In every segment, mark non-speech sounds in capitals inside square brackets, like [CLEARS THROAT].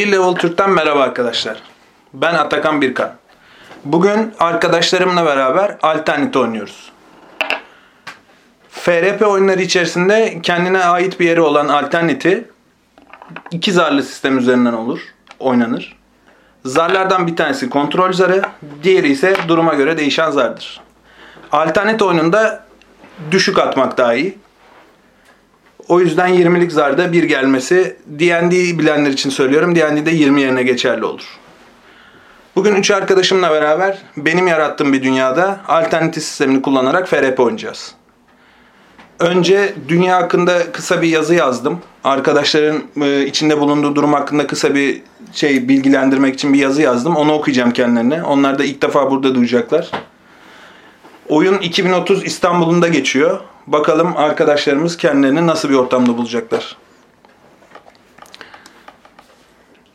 Bir Level Türk'ten merhaba arkadaşlar. Ben Atakan Birkan. Bugün arkadaşlarımla beraber Alternate oynuyoruz. FRP oyunları içerisinde kendine ait bir yeri olan Alternate'i iki zarlı sistem üzerinden olur, oynanır. Zarlardan bir tanesi kontrol zarı, diğeri ise duruma göre değişen zardır. Alternate oyununda düşük atmak daha iyi. O yüzden 20'lik zarda bir gelmesi D&D bilenler için söylüyorum. D&D'de 20 yerine geçerli olur. Bugün üç arkadaşımla beraber benim yarattığım bir dünyada alternatif sistemini kullanarak FRP oynayacağız. Önce dünya hakkında kısa bir yazı yazdım. Arkadaşların e, içinde bulunduğu durum hakkında kısa bir şey bilgilendirmek için bir yazı yazdım. Onu okuyacağım kendilerine. Onlar da ilk defa burada duyacaklar. Oyun 2030 İstanbul'unda geçiyor. Bakalım arkadaşlarımız kendilerini nasıl bir ortamda bulacaklar.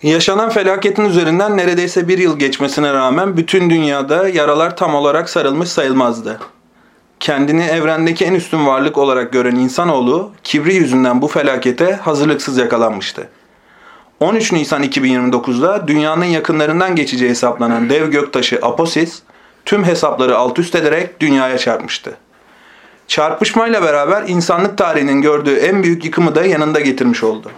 Yaşanan felaketin üzerinden neredeyse bir yıl geçmesine rağmen bütün dünyada yaralar tam olarak sarılmış sayılmazdı. Kendini evrendeki en üstün varlık olarak gören insanoğlu kibri yüzünden bu felakete hazırlıksız yakalanmıştı. 13 Nisan 2029'da dünyanın yakınlarından geçeceği hesaplanan dev göktaşı Aposis tüm hesapları alt üst ederek dünyaya çarpmıştı. Çarpışmayla beraber insanlık tarihinin gördüğü en büyük yıkımı da yanında getirmiş oldu.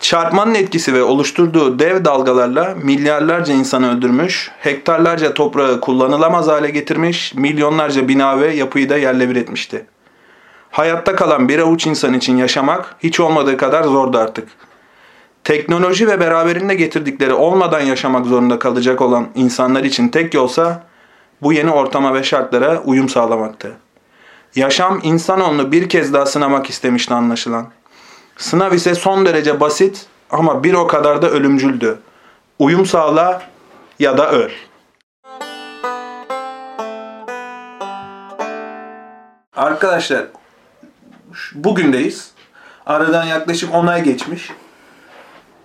Çarpmanın etkisi ve oluşturduğu dev dalgalarla milyarlarca insanı öldürmüş, hektarlarca toprağı kullanılamaz hale getirmiş, milyonlarca bina ve yapıyı da yerle bir etmişti. Hayatta kalan bir avuç insan için yaşamak hiç olmadığı kadar zordu artık. Teknoloji ve beraberinde getirdikleri olmadan yaşamak zorunda kalacak olan insanlar için tek yolsa bu yeni ortama ve şartlara uyum sağlamaktı. Yaşam insanoğlunu bir kez daha sınamak istemişti anlaşılan. Sınav ise son derece basit ama bir o kadar da ölümcüldü. Uyum sağla ya da öl. Arkadaşlar bugündeyiz. Aradan yaklaşık 10 ay geçmiş.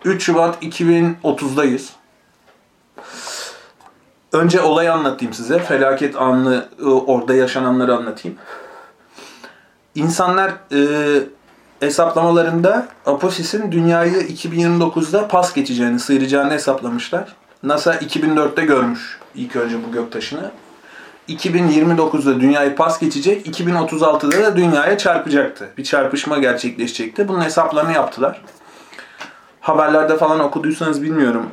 3 Şubat 2030'dayız. Önce olayı anlatayım size. Felaket anını, orada yaşananları anlatayım. İnsanlar e, hesaplamalarında Aposis'in dünyayı 2029'da pas geçeceğini, sıyıracağını hesaplamışlar. NASA 2004'te görmüş ilk önce bu göktaşını. 2029'da dünyayı pas geçecek, 2036'da da dünyaya çarpacaktı. Bir çarpışma gerçekleşecekti. Bunun hesaplarını yaptılar. Haberlerde falan okuduysanız bilmiyorum.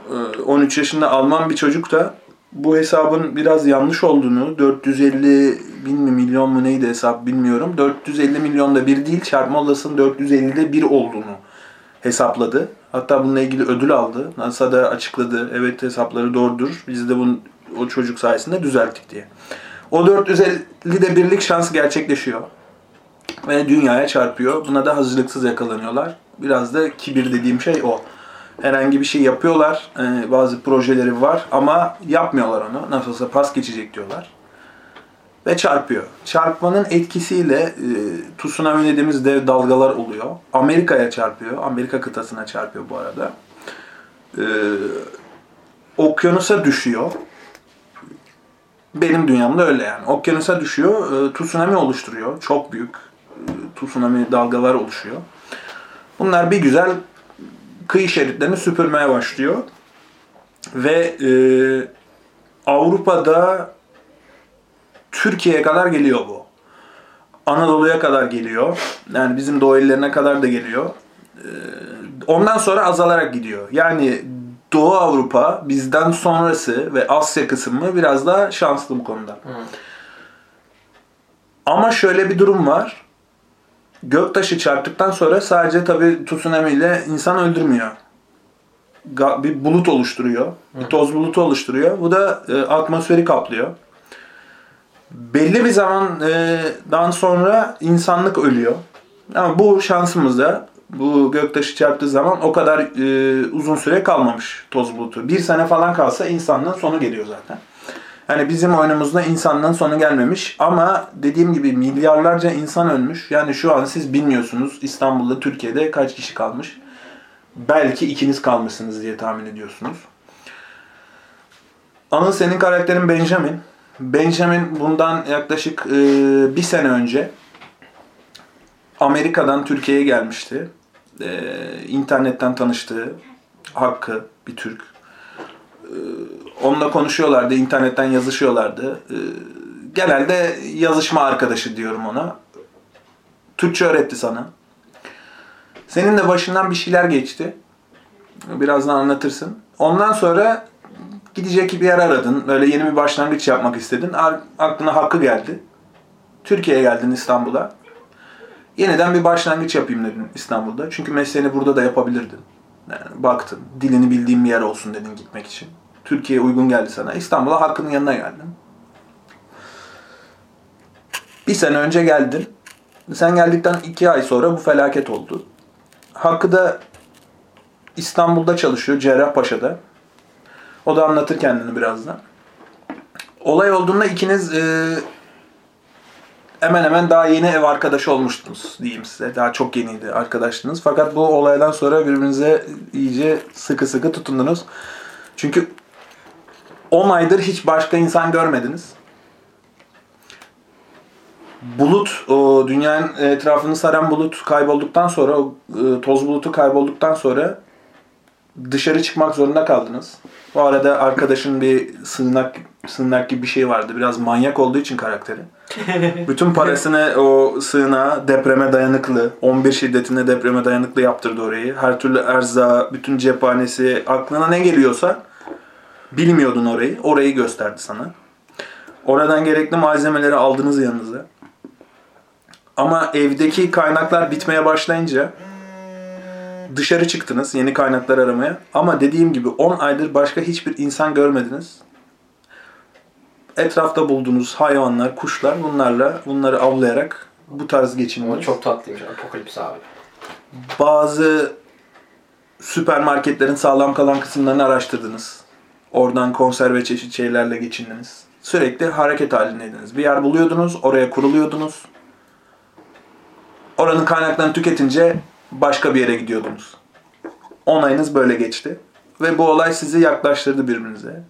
13 yaşında Alman bir çocuk da bu hesabın biraz yanlış olduğunu, 450 bin mi milyon mu neydi hesap bilmiyorum. 450 milyonda bir değil, çarpma olasılığının 450'de bir olduğunu hesapladı. Hatta bununla ilgili ödül aldı. NASA da açıkladı. Evet hesapları doğrudur. Biz de bunu o çocuk sayesinde düzelttik diye. O 450'de birlik şans gerçekleşiyor. Ve dünyaya çarpıyor. Buna da hazırlıksız yakalanıyorlar. Biraz da kibir dediğim şey o herhangi bir şey yapıyorlar. Ee, bazı projeleri var ama yapmıyorlar onu. Nasıl olsa pas geçecek diyorlar. Ve çarpıyor. Çarpmanın etkisiyle e, tsunami dediğimiz dev dalgalar oluyor. Amerika'ya çarpıyor. Amerika kıtasına çarpıyor bu arada. Ee, okyanusa düşüyor. Benim dünyamda öyle yani. Okyanusa düşüyor. E, tsunami oluşturuyor. Çok büyük e, tsunami dalgalar oluşuyor. Bunlar bir güzel kıyı şeritlerini süpürmeye başlıyor. Ve e, Avrupa'da Türkiye'ye kadar geliyor bu. Anadolu'ya kadar geliyor. Yani bizim doğu illerine kadar da geliyor. E, ondan sonra azalarak gidiyor. Yani Doğu Avrupa bizden sonrası ve Asya kısmı biraz daha şanslı bu konuda. Hı. Ama şöyle bir durum var göktaşı çarptıktan sonra sadece tabi tsunami ile insan öldürmüyor. Bir bulut oluşturuyor. Bir toz bulutu oluşturuyor. Bu da e, atmosferi kaplıyor. Belli bir zamandan sonra insanlık ölüyor. Ama bu şansımızda bu göktaşı çarptığı zaman o kadar e, uzun süre kalmamış toz bulutu. Bir sene falan kalsa insanlığın sonu geliyor zaten. Yani bizim oyunumuzda insanlığın sonu gelmemiş ama dediğim gibi milyarlarca insan ölmüş. Yani şu an siz bilmiyorsunuz İstanbul'da, Türkiye'de kaç kişi kalmış. Belki ikiniz kalmışsınız diye tahmin ediyorsunuz. Anıl senin karakterin Benjamin. Benjamin bundan yaklaşık e, bir sene önce Amerika'dan Türkiye'ye gelmişti. E, internetten tanıştığı Hakkı bir Türk. Ee, onunla konuşuyorlardı, internetten yazışıyorlardı. Ee, genelde yazışma arkadaşı diyorum ona. Türkçe öğretti sana. Senin de başından bir şeyler geçti. Birazdan anlatırsın. Ondan sonra gidecek bir yer aradın. Böyle yeni bir başlangıç yapmak istedin. Aklına hakkı geldi. Türkiye'ye geldin İstanbul'a. Yeniden bir başlangıç yapayım dedin İstanbul'da. Çünkü mesleğini burada da yapabilirdin. Yani baktın, dilini bildiğin bir yer olsun dedin gitmek için. Türkiye uygun geldi sana. İstanbul'a Hakkı'nın yanına geldin. Bir sene önce geldin. Sen geldikten iki ay sonra bu felaket oldu. Hakkı da İstanbul'da çalışıyor, Cerrahpaşa'da. O da anlatır kendini birazdan. Olay olduğunda ikiniz e, hemen hemen daha yeni ev arkadaşı olmuştunuz diyeyim size. Daha çok yeniydi arkadaşlığınız. Fakat bu olaydan sonra birbirinize iyice sıkı sıkı tutundunuz. Çünkü 10 aydır hiç başka insan görmediniz. Bulut, o dünyanın etrafını saran bulut kaybolduktan sonra, o e, toz bulutu kaybolduktan sonra dışarı çıkmak zorunda kaldınız. Bu arada arkadaşın bir sığınak, sığınak gibi bir şey vardı. Biraz manyak olduğu için karakteri. [LAUGHS] Bütün parasını o sığınağa depreme dayanıklı, 11 şiddetinde depreme dayanıklı yaptırdı orayı. Her türlü erza, bütün cephanesi, aklına ne geliyorsa bilmiyordun orayı. Orayı gösterdi sana. Oradan gerekli malzemeleri aldınız yanınıza. Ama evdeki kaynaklar bitmeye başlayınca dışarı çıktınız yeni kaynaklar aramaya. Ama dediğim gibi 10 aydır başka hiçbir insan görmediniz. Etrafta bulduğunuz hayvanlar, kuşlar bunlarla bunları avlayarak bu tarz geçindiniz. O çok tatlıymış. Apokalips abi. Bazı süpermarketlerin sağlam kalan kısımlarını araştırdınız. Oradan konserve çeşit şeylerle geçindiniz. Sürekli hareket halindeydiniz. Bir yer buluyordunuz, oraya kuruluyordunuz. Oranın kaynaklarını tüketince başka bir yere gidiyordunuz. 10 ayınız böyle geçti. Ve bu olay sizi yaklaştırdı birbirinize.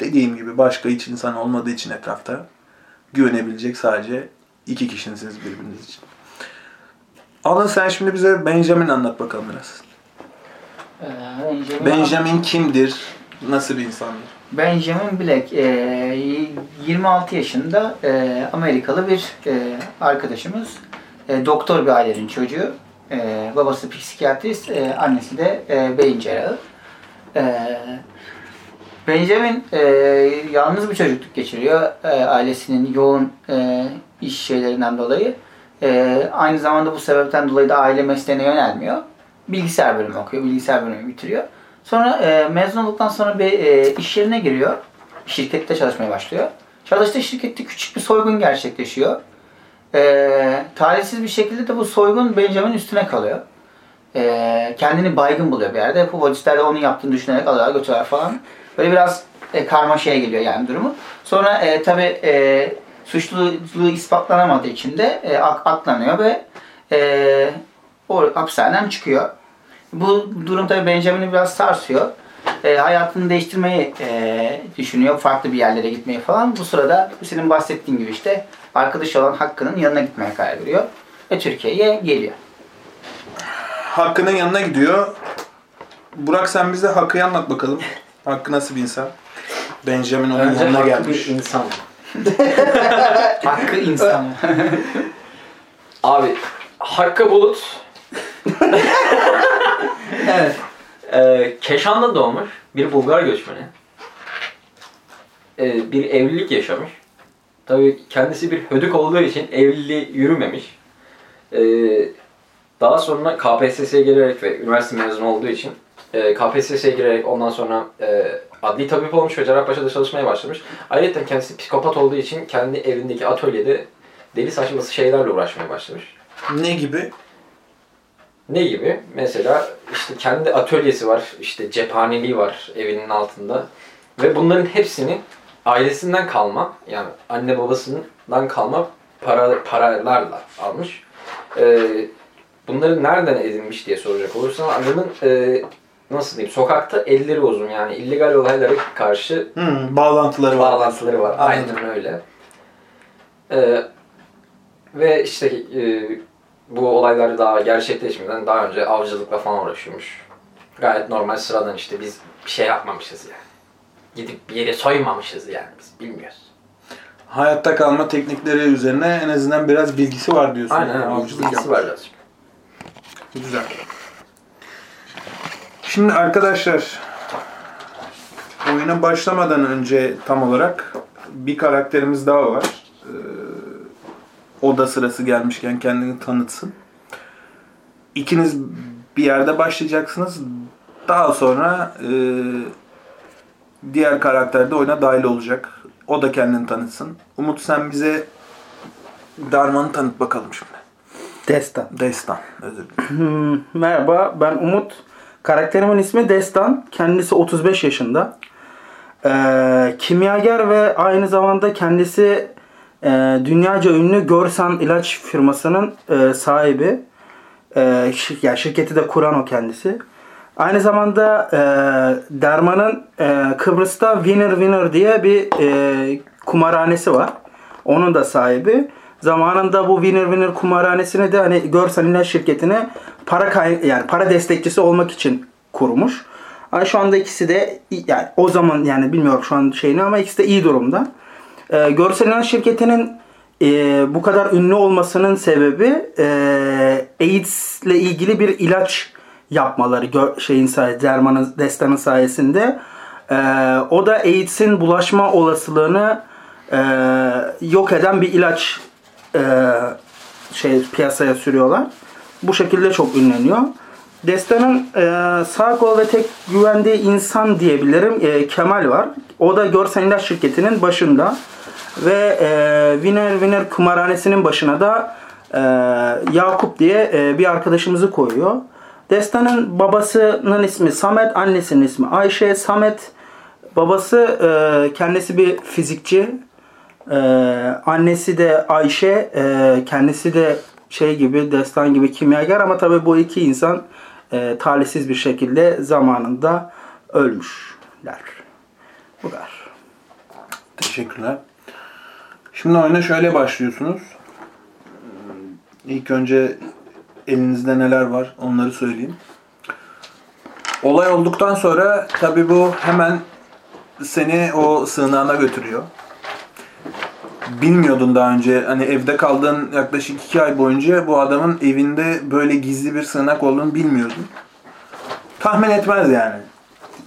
Dediğim gibi başka hiç insan olmadığı için etrafta güvenebilecek sadece iki kişisiniz birbiriniz için. Alan sen şimdi bize Benjamin anlat bakalım biraz. Ee, Benjamin, Benjamin kimdir? Nasıl bir insandır? Benjamin Black, e, 26 yaşında e, Amerikalı bir e, arkadaşımız. E, doktor bir ailenin çocuğu. E, babası psikiyatrist, e, annesi de e, beyin cerrahı. E, Benjamin e, yalnız bir çocukluk geçiriyor. E, ailesinin yoğun e, iş şeylerinden dolayı. E, aynı zamanda bu sebepten dolayı da aile mesleğine yönelmiyor. Bilgisayar bölümü okuyor, bilgisayar bölümü bitiriyor. Sonra e, mezun olduktan sonra bir e, iş yerine giriyor. Şirkette çalışmaya başlıyor. Çalıştığı şirkette küçük bir soygun gerçekleşiyor. E, talihsiz bir şekilde de bu soygun Benjamin üstüne kalıyor. E, kendini baygın buluyor bir yerde. Bu polisler de onun yaptığını düşünerek alıyorlar götürüyorlar falan. Böyle biraz e, karmaşaya geliyor yani durumu. Sonra e, tabi e, suçluluğu ispatlanamadığı için de e, ak- aklanıyor ve e, o hapishaneden çıkıyor. Bu durum tabi Benjamin'i biraz sarsıyor. E, hayatını değiştirmeyi e, düşünüyor. Farklı bir yerlere gitmeyi falan. Bu sırada senin bahsettiğin gibi işte arkadaş olan Hakkı'nın yanına gitmeye karar veriyor. Ve Türkiye'ye geliyor. Hakkı'nın yanına gidiyor. Burak sen bize Hakkı'yı anlat bakalım. [LAUGHS] Hakkı nasıl bir insan? Benjamin onun Önce yanına haklı gelmiş. bir insan. [LAUGHS] Hakkı insan. [LAUGHS] Abi Hakkı Bulut [LAUGHS] evet. e, Keşan'da doğmuş bir Bulgar göçmeni. E, bir evlilik yaşamış. Tabii kendisi bir hödük olduğu için evliliği yürümemiş. E, daha sonra KPSS'ye girerek ve üniversite mezunu olduğu için e, KPSS'ye girerek ondan sonra e, adli tabip olmuş ve Cerrahpaşa'da çalışmaya başlamış. Ayrıca kendisi psikopat olduğu için kendi evindeki atölyede deli saçması şeylerle uğraşmaya başlamış. Ne gibi? Ne gibi? Mesela işte kendi atölyesi var, işte cephaneliği var evinin altında. Ve bunların hepsini ailesinden kalma, yani anne babasından kalma para, paralarla almış. Ee, bunları nereden edinmiş diye soracak olursan adamın e, nasıl diyeyim sokakta elleri uzun yani illegal olaylara karşı Hmm, bağlantıları var. bağlantıları var. Anladım. Aynen öyle. Ee, ve işte e, bu olaylar daha gerçekleşmeden daha önce avcılıkla falan uğraşıyormuş. Gayet normal sıradan işte biz bir şey yapmamışız yani. Gidip bir yere soymamışız yani biz bilmiyoruz. Hayatta kalma teknikleri üzerine en azından biraz bilgisi var diyorsun. Aynen Yani Bilgisi yapmış. var birazcık. Güzel. Şimdi arkadaşlar oyuna başlamadan önce tam olarak bir karakterimiz daha var. Ee, o da sırası gelmişken kendini tanıtsın. İkiniz bir yerde başlayacaksınız. Daha sonra e, diğer karakter de oyuna dahil olacak. O da kendini tanıtsın. Umut sen bize Darman'ı tanıt bakalım şimdi. Destan. Destan. Özür dilerim. Hmm, merhaba ben Umut. Karakterimin ismi Destan. Kendisi 35 yaşında. Ee, kimyager ve aynı zamanda kendisi e, dünyaca ünlü Görsan ilaç firmasının e, sahibi. E, şir- yani şirketi de kuran o kendisi. Aynı zamanda e, Derman'ın e, Kıbrıs'ta Winner Winner diye bir e, kumarhanesi var. Onun da sahibi. Zamanında bu Winner Winner kumarhanesini de hani Görsan İlaç şirketine para kay yani para destekçisi olmak için kurmuş. Ama şu anda ikisi de yani o zaman yani bilmiyorum şu an şeyini ama ikisi de iyi durumda. Ee, Görsel İlaç şirketinin e, bu kadar ünlü olmasının sebebi e, AIDS ile ilgili bir ilaç yapmaları gör, şeyin sayesinde, Derman'ın destanın sayesinde. E, o da AIDS'in bulaşma olasılığını e, yok eden bir ilaç şey piyasaya sürüyorlar. Bu şekilde çok ünleniyor. Destanın e, sağ kol ve tek güvendiği insan diyebilirim e, Kemal var. O da Görsen İlaç şirketinin başında. Ve e, Winner Winner kumarhanesinin başına da e, Yakup diye e, bir arkadaşımızı koyuyor. Destanın babasının ismi Samet, annesinin ismi Ayşe. Samet babası e, kendisi bir fizikçi. E, annesi de Ayşe, e, kendisi de şey gibi, destan gibi kimyager ama tabii bu iki insan e, talihsiz bir şekilde zamanında ölmüşler. Bu kadar. Teşekkürler. Şimdi oyuna şöyle başlıyorsunuz. İlk önce elinizde neler var onları söyleyeyim. Olay olduktan sonra tabi bu hemen seni o sığınağına götürüyor. Bilmiyordun daha önce hani evde kaldığın yaklaşık iki ay boyunca bu adamın evinde böyle gizli bir sığınak olduğunu bilmiyordun. Tahmin etmez yani.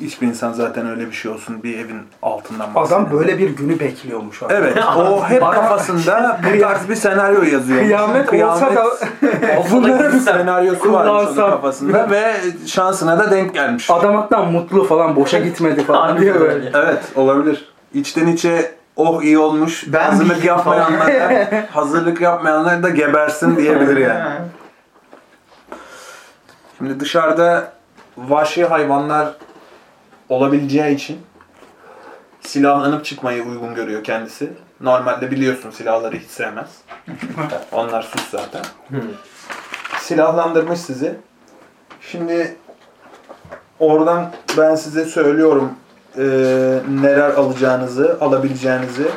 Hiçbir insan zaten öyle bir şey olsun bir evin altından bahsediyor. Adam böyle bir günü bekliyormuş. abi. Evet, [LAUGHS] o hep kafasında bu tarz bir senaryo yazıyor. Kıyamet olsa da [LAUGHS] Bunları bir senaryosu varmış onun kafasında ve şansına da denk gelmiş. adam hatta mutlu falan boşa gitmedi falan diye öyle. böyle. Evet, olabilir. İçten içe oh iyi olmuş, Ben hazırlık yapmayanlar da, [LAUGHS] hazırlık yapmayanlar da gebersin diyebilir yani. [LAUGHS] Şimdi dışarıda vahşi hayvanlar olabileceği için silahlanıp çıkmayı uygun görüyor kendisi. Normalde biliyorsun silahları hiç sevmez. [LAUGHS] Onlar sus zaten. Silahlandırmış sizi. Şimdi oradan ben size söylüyorum eee, neler alacağınızı, alabileceğinizi.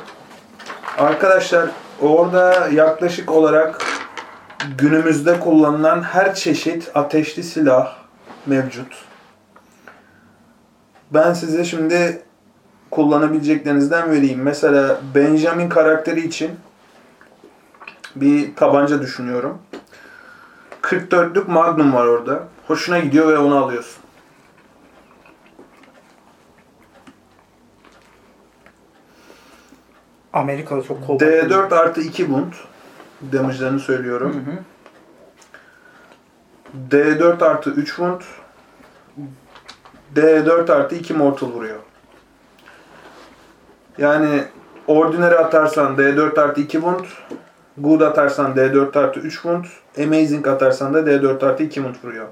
Arkadaşlar orada yaklaşık olarak günümüzde kullanılan her çeşit ateşli silah mevcut. Ben size şimdi kullanabileceklerinizden vereyim. Mesela Benjamin karakteri için bir tabanca düşünüyorum. 44'lük Magnum var orada. Hoşuna gidiyor ve onu alıyorsun. Amerika'da çok kol D4 artı 2 bunt. Damage'larını söylüyorum. D4 artı 3 bunt. D4 artı 2 mortal vuruyor. Yani Ordinary atarsan D4 artı 2 bunt. Good atarsan D4 artı 3 bunt. Amazing atarsan da D4 artı 2 bunt vuruyor.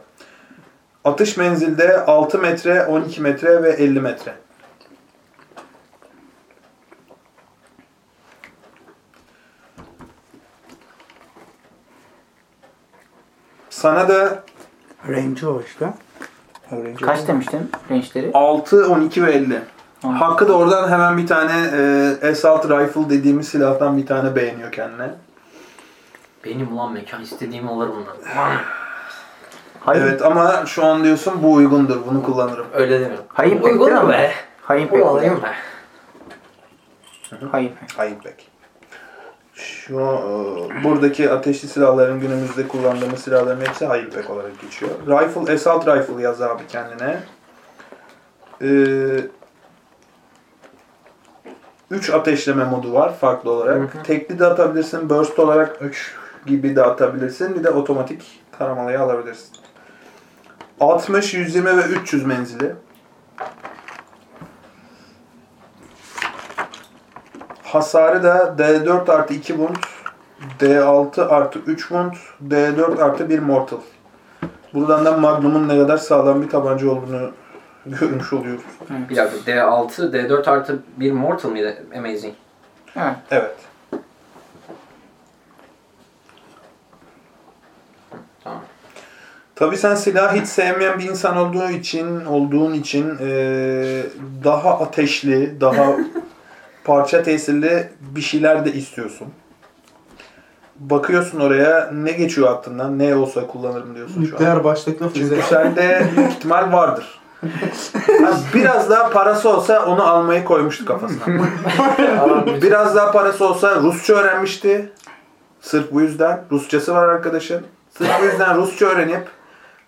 Atış menzilde 6 metre, 12 metre ve 50 metre. Sana da Range o işte. Range Kaç demiştin range'leri? 6, 12 ve 50. Tamam. Hakkı da oradan hemen bir tane e, Assault Rifle dediğimiz silahtan bir tane beğeniyor kendine. Benim ulan mekan istediğim alırım. Aman. Hayır. Evet ama şu an diyorsun bu uygundur. Bunu kullanırım. Öyle demiyorum. Hayır pek Uygun değil mu mi? be? Hayır pek. Kullanayım be. Hayır. Hayır pek. Şu e, buradaki ateşli silahların günümüzde kullandığımız silahların hepsi pek olarak geçiyor. Rifle, assault rifle yaz abi kendine. Ee, üç ateşleme modu var farklı olarak. Hı hı. Tekli de atabilirsin, burst olarak 3 gibi de atabilirsin. Bir de otomatik taramalayı alabilirsin. 60, 120 ve 300 menzili. Hasarı da D4 artı 2 wound, D6 artı 3 wound, D4 artı 1 mortal. Buradan da Magnum'un ne kadar sağlam bir tabanca olduğunu görmüş oluyoruz. Bir dakika D6, D4 artı 1 Mortal mıydı? Amazing. Ha. Evet. Tamam. Tabii sen silahı hiç sevmeyen bir insan olduğu için, olduğun için eee, daha ateşli, daha [LAUGHS] parça tesirli bir şeyler de istiyorsun. Bakıyorsun oraya ne geçiyor aklından, ne olsa kullanırım diyorsun şu an. Nükleer başlıklı füze. Çünkü sende büyük ihtimal vardır. [LAUGHS] Ha, biraz daha parası olsa onu almayı koymuştu kafasına. biraz daha parası olsa Rusça öğrenmişti. Sırf bu yüzden. Rusçası var arkadaşın. Sırf bu yüzden Rusça öğrenip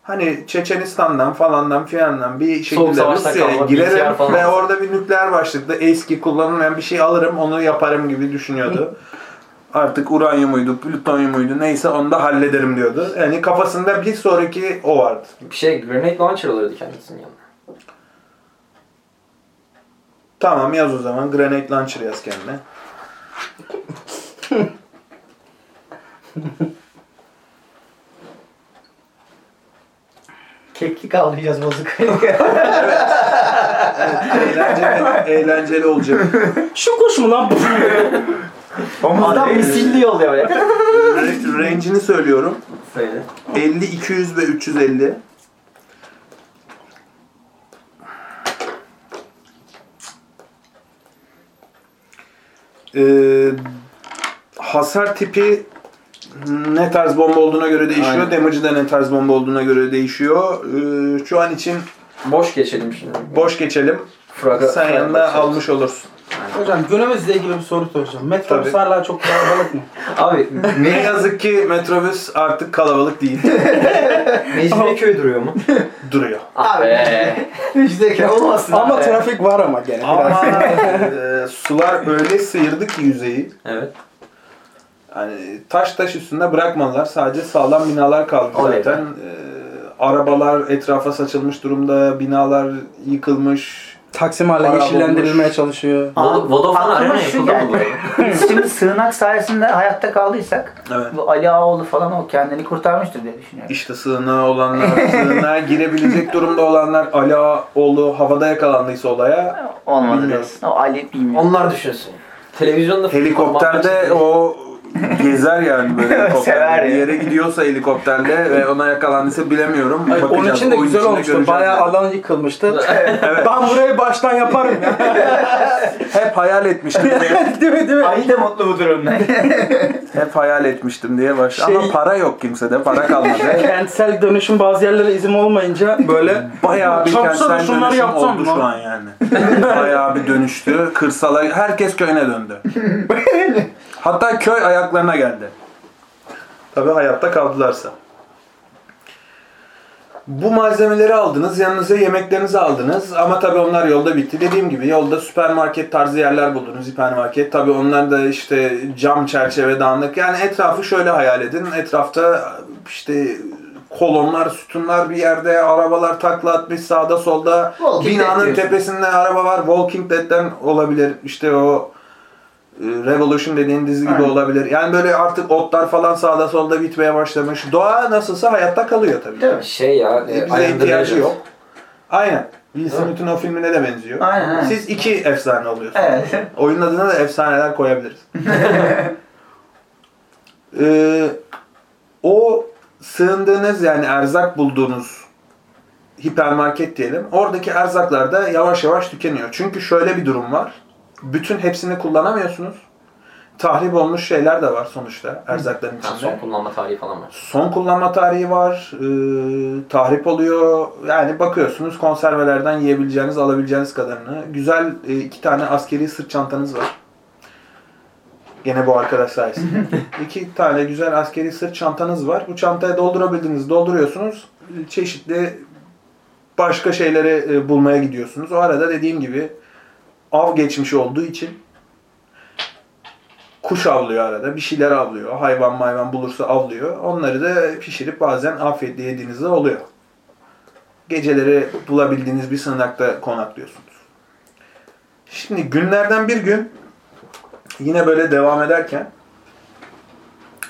hani Çeçenistan'dan falandan filandan bir şekilde Rusya'ya girerim ve orada bir nükleer başlıklı eski kullanılmayan bir şey alırım onu yaparım gibi düşünüyordu. Artık uranyumuydu, plütonyumuydu neyse onu da hallederim diyordu. Yani kafasında bir sonraki o vardı. Bir şey grenade launcher alırdı kendisinin yanına. Tamam yaz o zaman. Grenade Launcher yaz kendine. [LAUGHS] Keklik avlayacağız bozuk. [LAUGHS] Eğlenceli, eğlenceli olacak. Şu kuş mu lan bu? Omuzdan misilli yolluyor böyle. Ra- Range'ini söylüyorum. Söyle. 50, 200 ve 350. Ee, hasar tipi ne tarz bomba olduğuna göre değişiyor. Aynen. Damage'ı da ne tarz bomba olduğuna göre değişiyor. Ee, şu an için Boş geçelim şimdi. boş geçelim. Fraga, Sen fraga yanına bakacağız. almış olursun. Hocam günümüzle ilgili bir soru soracağım. Metrobüs Tabii. hala çok kalabalık mı? Abi Ne yazık ki metrobüs artık kalabalık değil. [LAUGHS] Mecidiyeköy duruyor mu? Duruyor. Ah be. [LAUGHS] İşte olmasın. ama abi. trafik var ama gene. Ama biraz. e, sular öyle sıyırdı ki yüzeyi. Evet. Yani taş taş üstünde bırakmadılar. Sadece sağlam binalar kaldı Oley zaten. E, arabalar etrafa saçılmış durumda. Binalar yıkılmış. Taksim Para yeşillendirilmeye çalışıyor. Vod- Vodafone Arena yapıldı mı? Biz şimdi sığınak sayesinde hayatta kaldıysak Evet. bu Ali Ağaoğlu falan o kendini kurtarmıştır diye düşünüyorum. İşte sığınağa olanlar, sığınağa girebilecek durumda olanlar Ala oğlu havada yakalandıysa olaya Olmadı Bilmiyorum. diyorsun. O Ali bilmiyorum. Onlar düşünsün. Televizyonda Helikopterde o gezer yani böyle [LAUGHS] Sever helikopterde. Bir yere gidiyorsa helikopterle ve ona yakalandıysa bilemiyorum. Hayır, onun için de güzel olmuştu. Bayağı yani. alan yıkılmıştı. Evet. [LAUGHS] ben burayı baştan yaparım ya. [LAUGHS] Hep hayal etmiştim diye. değil mi değil mi? Ali de mutlu bu durumda. Hep hayal etmiştim diye baş. Şey- Ama para yok kimsede. Para kalmadı. Kentsel dönüşüm bazı yerlere izin olmayınca böyle Bayağı bir da kentsel dönüşüm yapsam oldu mı? şu an yani. Bayağı bir dönüştü. Kırsala herkes köyüne döndü. Hatta köy ayaklarına geldi. Tabii hayatta kaldılarsa. Bu malzemeleri aldınız, yanınıza yemeklerinizi aldınız ama tabii onlar yolda bitti. Dediğim gibi yolda süpermarket tarzı yerler buldunuz, hipermarket. Tabii onlar da işte cam çerçeve dağınık. Yani etrafı şöyle hayal edin. Etrafta işte kolonlar, sütunlar bir yerde, arabalar takla atmış sağda solda. Walking Binanın tepesinde araba var. Walking Dead'den olabilir. İşte o Revolution dediğin dizi gibi Aynen. olabilir. Yani böyle artık otlar falan sağda solda bitmeye başlamış. Doğa nasılsa hayatta kalıyor tabii. Değil mi? Şey ya, E, bize ihtiyacı yok. Aynen. Will? Smith'in o filmine de benziyor. Aynen, aynen. Siz iki efsane oluyorsunuz. Evet. [LAUGHS] Oyunun adına da efsaneler koyabiliriz. [LAUGHS] Ee, o sığındığınız yani erzak bulduğunuz hipermarket diyelim. Oradaki erzaklar da yavaş yavaş tükeniyor. Çünkü şöyle bir durum var. Bütün hepsini kullanamıyorsunuz. tahrip olmuş şeyler de var sonuçta erzakların içinde. son kullanma tarihi falan var. Son kullanma tarihi var, e, tahrip oluyor. Yani bakıyorsunuz konservelerden yiyebileceğiniz, alabileceğiniz kadarını. Güzel e, iki tane askeri sırt çantanız var. Gene bu arkadaş sayesinde. [LAUGHS] iki tane güzel askeri sırt çantanız var. Bu çantaya doldurabildiğiniz dolduruyorsunuz. Çeşitli başka şeyleri e, bulmaya gidiyorsunuz. O arada dediğim gibi av geçmiş olduğu için kuş avlıyor arada. Bir şeyler avlıyor. Hayvan mayvan bulursa avlıyor. Onları da pişirip bazen afiyetle yediğinizde oluyor. Geceleri bulabildiğiniz bir sığınakta konaklıyorsunuz. Şimdi günlerden bir gün yine böyle devam ederken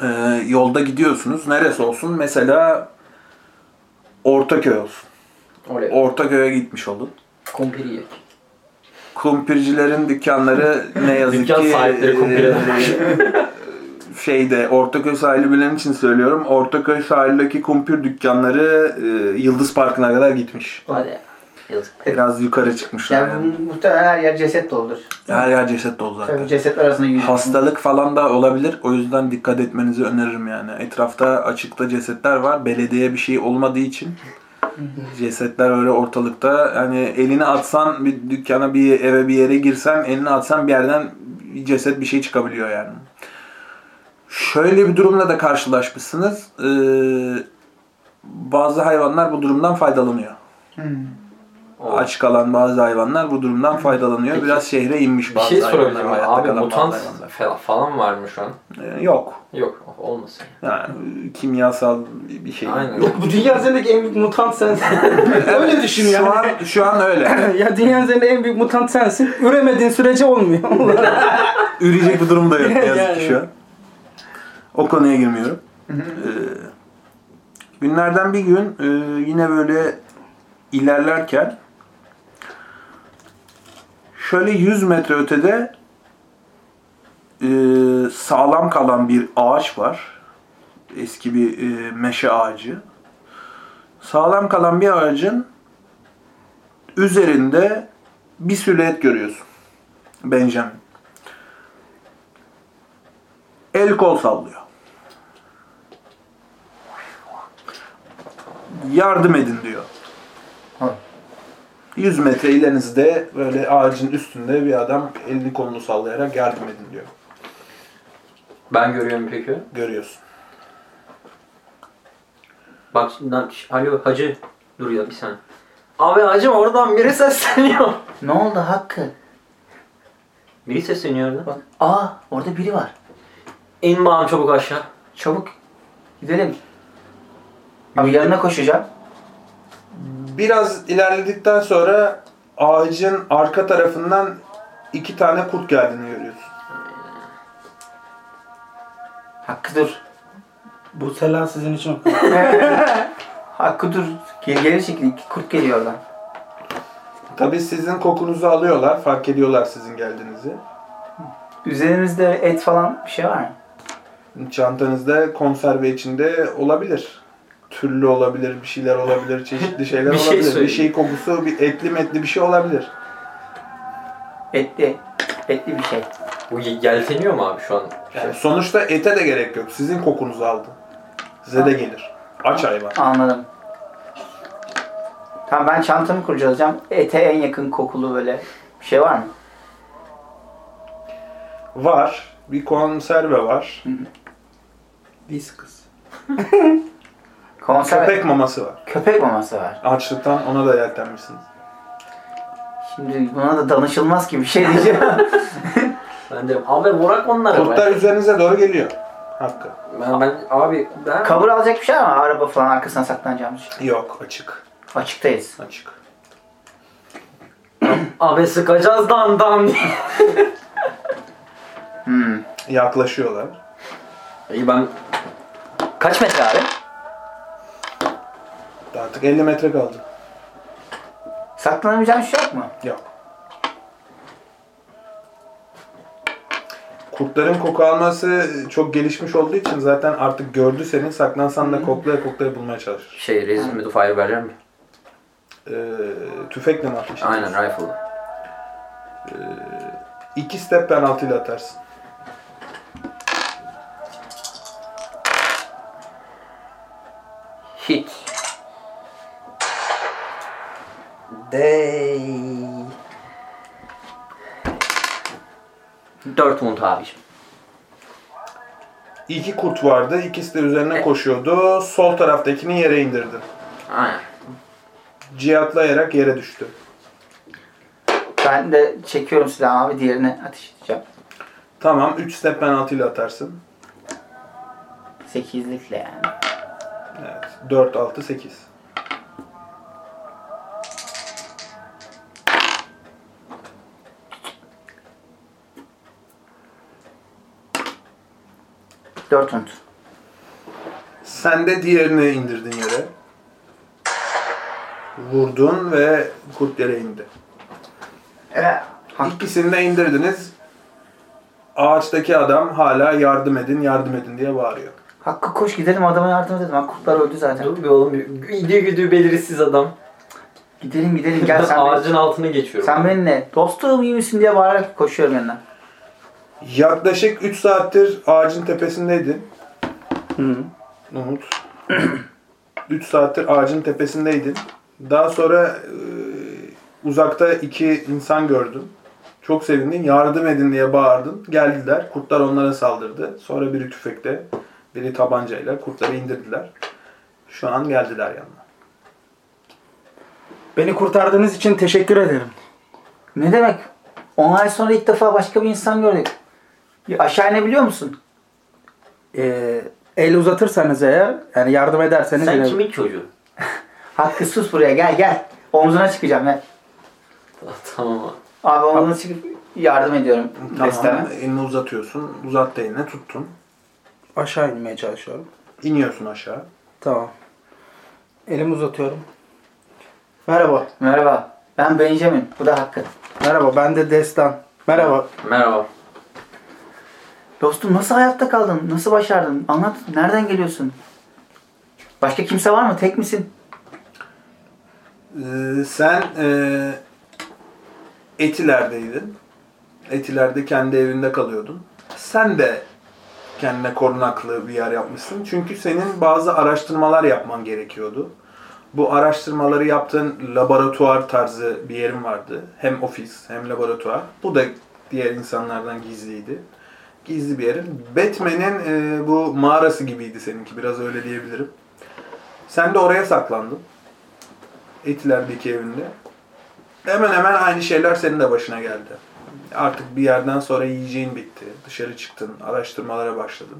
e, yolda gidiyorsunuz. Neresi olsun? Mesela Ortaköy olsun. Oraya. Ortaköy'e gitmiş olun. Kumpiri yek. Kumpircilerin dükkanları ne yazık Dükkan ki sahipleri kumpir e, [LAUGHS] şeyde Ortaköy sahili bilen için söylüyorum. Ortaköy sahildeki kumpir dükkanları e, Yıldız Parkı'na kadar gitmiş. Hadi. Yazık. Biraz yukarı çıkmışlar. Yani Yani. muhtemelen her yer ceset doludur. Her yer ceset dolu zaten. Tabii cesetler arasında yürüyor. Hastalık falan da olabilir. O yüzden dikkat etmenizi öneririm yani. Etrafta açıkta cesetler var. Belediye bir şey olmadığı için cesetler öyle ortalıkta. Yani elini atsan bir dükkana bir eve bir yere girsen elini atsan bir yerden bir ceset bir şey çıkabiliyor yani. Şöyle bir durumla da karşılaşmışsınız. Ee, bazı hayvanlar bu durumdan faydalanıyor. Hmm. O. Aç kalan bazı hayvanlar bu durumdan faydalanıyor. Peki. Biraz şehre inmiş Bir bazı şey hayvanlar. hayatta Abi kalan mutant hayvanlar. falan var mı şu an? Ee, yok. Yok olmasın. Yani kimyasal bir şey. Aynen. Yok bu dünya üzerindeki en büyük mutant sensin. [LAUGHS] Öyle düşün Şu yani. an şu an öyle. [LAUGHS] ya dünya üzerinde en büyük mutant sensin. Üremediğin sürece olmuyor. [LAUGHS] Ürecek bir durum da yok yazık Yani. ki şu an. O konuya girmiyorum. Ee, günlerden bir gün e, yine böyle ilerlerken şöyle 100 metre ötede e, sağlam kalan bir ağaç var. Eski bir e, meşe ağacı. Sağlam kalan bir ağacın üzerinde bir silüet görüyorsun. Benjamin. El kol sallıyor. Yardım edin diyor. Ha. 100 metre ilerinizde böyle ağacın üstünde bir adam elini kolunu sallayarak yardım edin diyor. Ben görüyorum peki. Görüyorsun. Bak lan, şş, alo hacı. Dur ya bir saniye. Abi hacım oradan biri sesleniyor. Ne oldu Hakkı? Biri sesleniyor orada. Bak. Aa orada biri var. İn bağım çabuk aşağı. Çabuk. Gidelim. Abi yanına koşacağım. Biraz ilerledikten sonra ağacın arka tarafından iki tane kurt geldiğini görüyorsun. Hakkı dur. bu sela sizin için [LAUGHS] o Hakkı dur. Gel geri çekil. İki kurt geliyor oradan. Tabii sizin kokunuzu alıyorlar, fark ediyorlar sizin geldiğinizi. Üzerinizde et falan bir şey var mı? Çantanızda konserve içinde olabilir. Türlü olabilir, bir şeyler olabilir, çeşitli şeyler [LAUGHS] Bir şey olabilir. bir şey kokusu, bir etli metli bir şey olabilir. Etli. Etli bir şey. Bu ye- yelteniyor mu abi şu an? Yani sonuçta ete de gerek yok. Sizin kokunuzu aldı. Size de gelir. Aç hayvan. Anladım. Tamam ben çantamı kurcalayacağım. Ete en yakın kokulu böyle bir şey var mı? Var. Bir konserve var. Diskus. [LAUGHS] Konserve. Köpek maması var. Köpek maması var. Açlıktan ona da yeltenmişsiniz. Şimdi buna da danışılmaz ki bir şey diyeceğim. [LAUGHS] Ben dedim abi bırak onları. Kurtlar üzerinize doğru geliyor. Hakkı. Ben, ben abi ben Kabur alacak bir şey mı? Araba falan arkasına saklanacağımız şey. Yok açık. Açıktayız. Açık. [CLEARS THROAT] abi sıkacağız dan dan diye. Hmm. Yaklaşıyorlar. İyi ben Kaç metre abi? artık 50 metre kaldı. Saklanamayacağım şey yok mu? Yok. Kurtların koku alması çok gelişmiş olduğu için zaten artık gördü senin saklansan da koklaya koklaya bulmaya çalışır. Şey Resident Evil Fireberger mi? Ee, tüfekle mi atmışsın? Aynen rifle. Ee, iki step penaltıyla atarsın. Hit. De... Dortmund abiciğim. İki kurt vardı. İkisi de üzerine koşuyordu. Sol taraftakini yere indirdi. Aynen. Cihatlayarak yere düştü. Ben de çekiyorum silahımı abi. Diğerine ateş edeceğim. Tamam. 3 step penaltıyla atarsın. Sekizlikle yani. Evet. 4, 6, 8. Dortmund. Sen de diğerini indirdin yere. Vurdun ve kurt yere indi. Evet. İkisini de indirdiniz. Ağaçtaki adam hala yardım edin, yardım edin diye bağırıyor. Hakkı koş gidelim adama yardım edelim. Kurtlar öldü zaten. Dur bir oğlum. Gidiyor gidiyor belirsiz adam. Gidelim gidelim gel sen. [LAUGHS] Ağacın altına geçiyorum. Sen benimle. Dostum iyi misin diye bağırarak koşuyorum yanına. Yaklaşık 3 saattir ağacın tepesindeydin. Hı. Umut. [CLEARS THROAT] 3 saattir ağacın tepesindeydin. Daha sonra e, uzakta iki insan gördün. Çok sevindin. Yardım edin diye bağırdın. Geldiler. Kurtlar onlara saldırdı. Sonra biri tüfekle, biri tabancayla kurtları indirdiler. Şu an geldiler yanına. Beni kurtardığınız için teşekkür ederim. Ne demek? 10 ay sonra ilk defa başka bir insan gördük. Aşağı inebiliyor musun? Ee, el uzatırsanız eğer, yani yardım ederseniz Sen yine- kimin çocuğu? [LAUGHS] Hakkı sus buraya gel gel. Omzuna çıkacağım gel. tamam abi. Abi omzuna çıkıp yardım ediyorum. Tamam. Desteme. Elini uzatıyorsun. Uzattı elini tuttun. aşağı inmeye çalışıyorum. İniyorsun aşağı. Tamam. Elimi uzatıyorum. Merhaba. Merhaba. Ben Benjamin. Bu da Hakkı. Merhaba ben de Destan. Merhaba. Merhaba. Dostum nasıl hayatta kaldın? Nasıl başardın? Anlat. Nereden geliyorsun? Başka kimse var mı? Tek misin? Ee, sen e, Etiler'deydin. Etiler'de kendi evinde kalıyordun. Sen de kendine korunaklı bir yer yapmışsın. Çünkü senin bazı araştırmalar yapman gerekiyordu. Bu araştırmaları yaptığın laboratuvar tarzı bir yerin vardı. Hem ofis hem laboratuvar. Bu da diğer insanlardan gizliydi. Gizli bir yerin. Batman'in e, bu mağarası gibiydi seninki. Biraz öyle diyebilirim. Sen de oraya saklandın. Etiler'deki evinde. Hemen hemen aynı şeyler senin de başına geldi. Artık bir yerden sonra yiyeceğin bitti. Dışarı çıktın, araştırmalara başladın.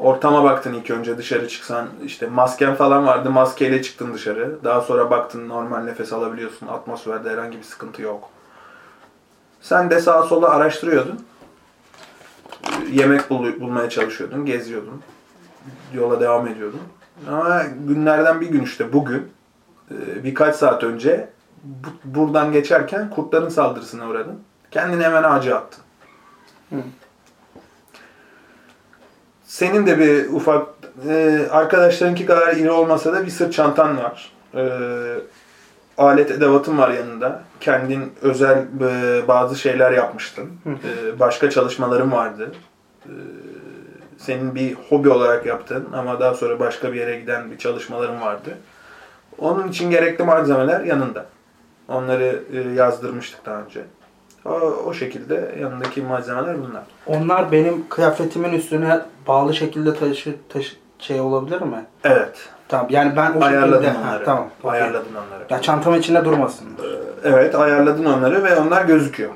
Ortama baktın ilk önce dışarı çıksan işte masken falan vardı maskeyle çıktın dışarı. Daha sonra baktın normal nefes alabiliyorsun. Atmosferde herhangi bir sıkıntı yok. Sen de sağa sola araştırıyordun. Yemek bul- bulmaya çalışıyordun, geziyordun. Yola devam ediyordun. Ama günlerden bir gün işte bugün e, birkaç saat önce bu- buradan geçerken kurtların saldırısına uğradın. Kendini hemen ağaca attın. Senin de bir ufak e, arkadaşlarınki kadar iri olmasa da bir sırt çantan var. E, alet edevatın var yanında. Kendin özel e, bazı şeyler yapmıştın. E, başka çalışmaların vardı. E, senin bir hobi olarak yaptığın ama daha sonra başka bir yere giden bir çalışmaların vardı. Onun için gerekli malzemeler yanında. Onları e, yazdırmıştık daha önce. O, o şekilde yanındaki malzemeler bunlar. Onlar benim kıyafetimin üstüne bağlı şekilde taşı, taşı şey olabilir mi? Evet. Tamam yani ben o Ayarladın şekilde... onları. Ha, tamam. okey. Ayarladın onları. Ya çantamın içinde durmasın. Evet ayarladın onları ve onlar gözüküyor.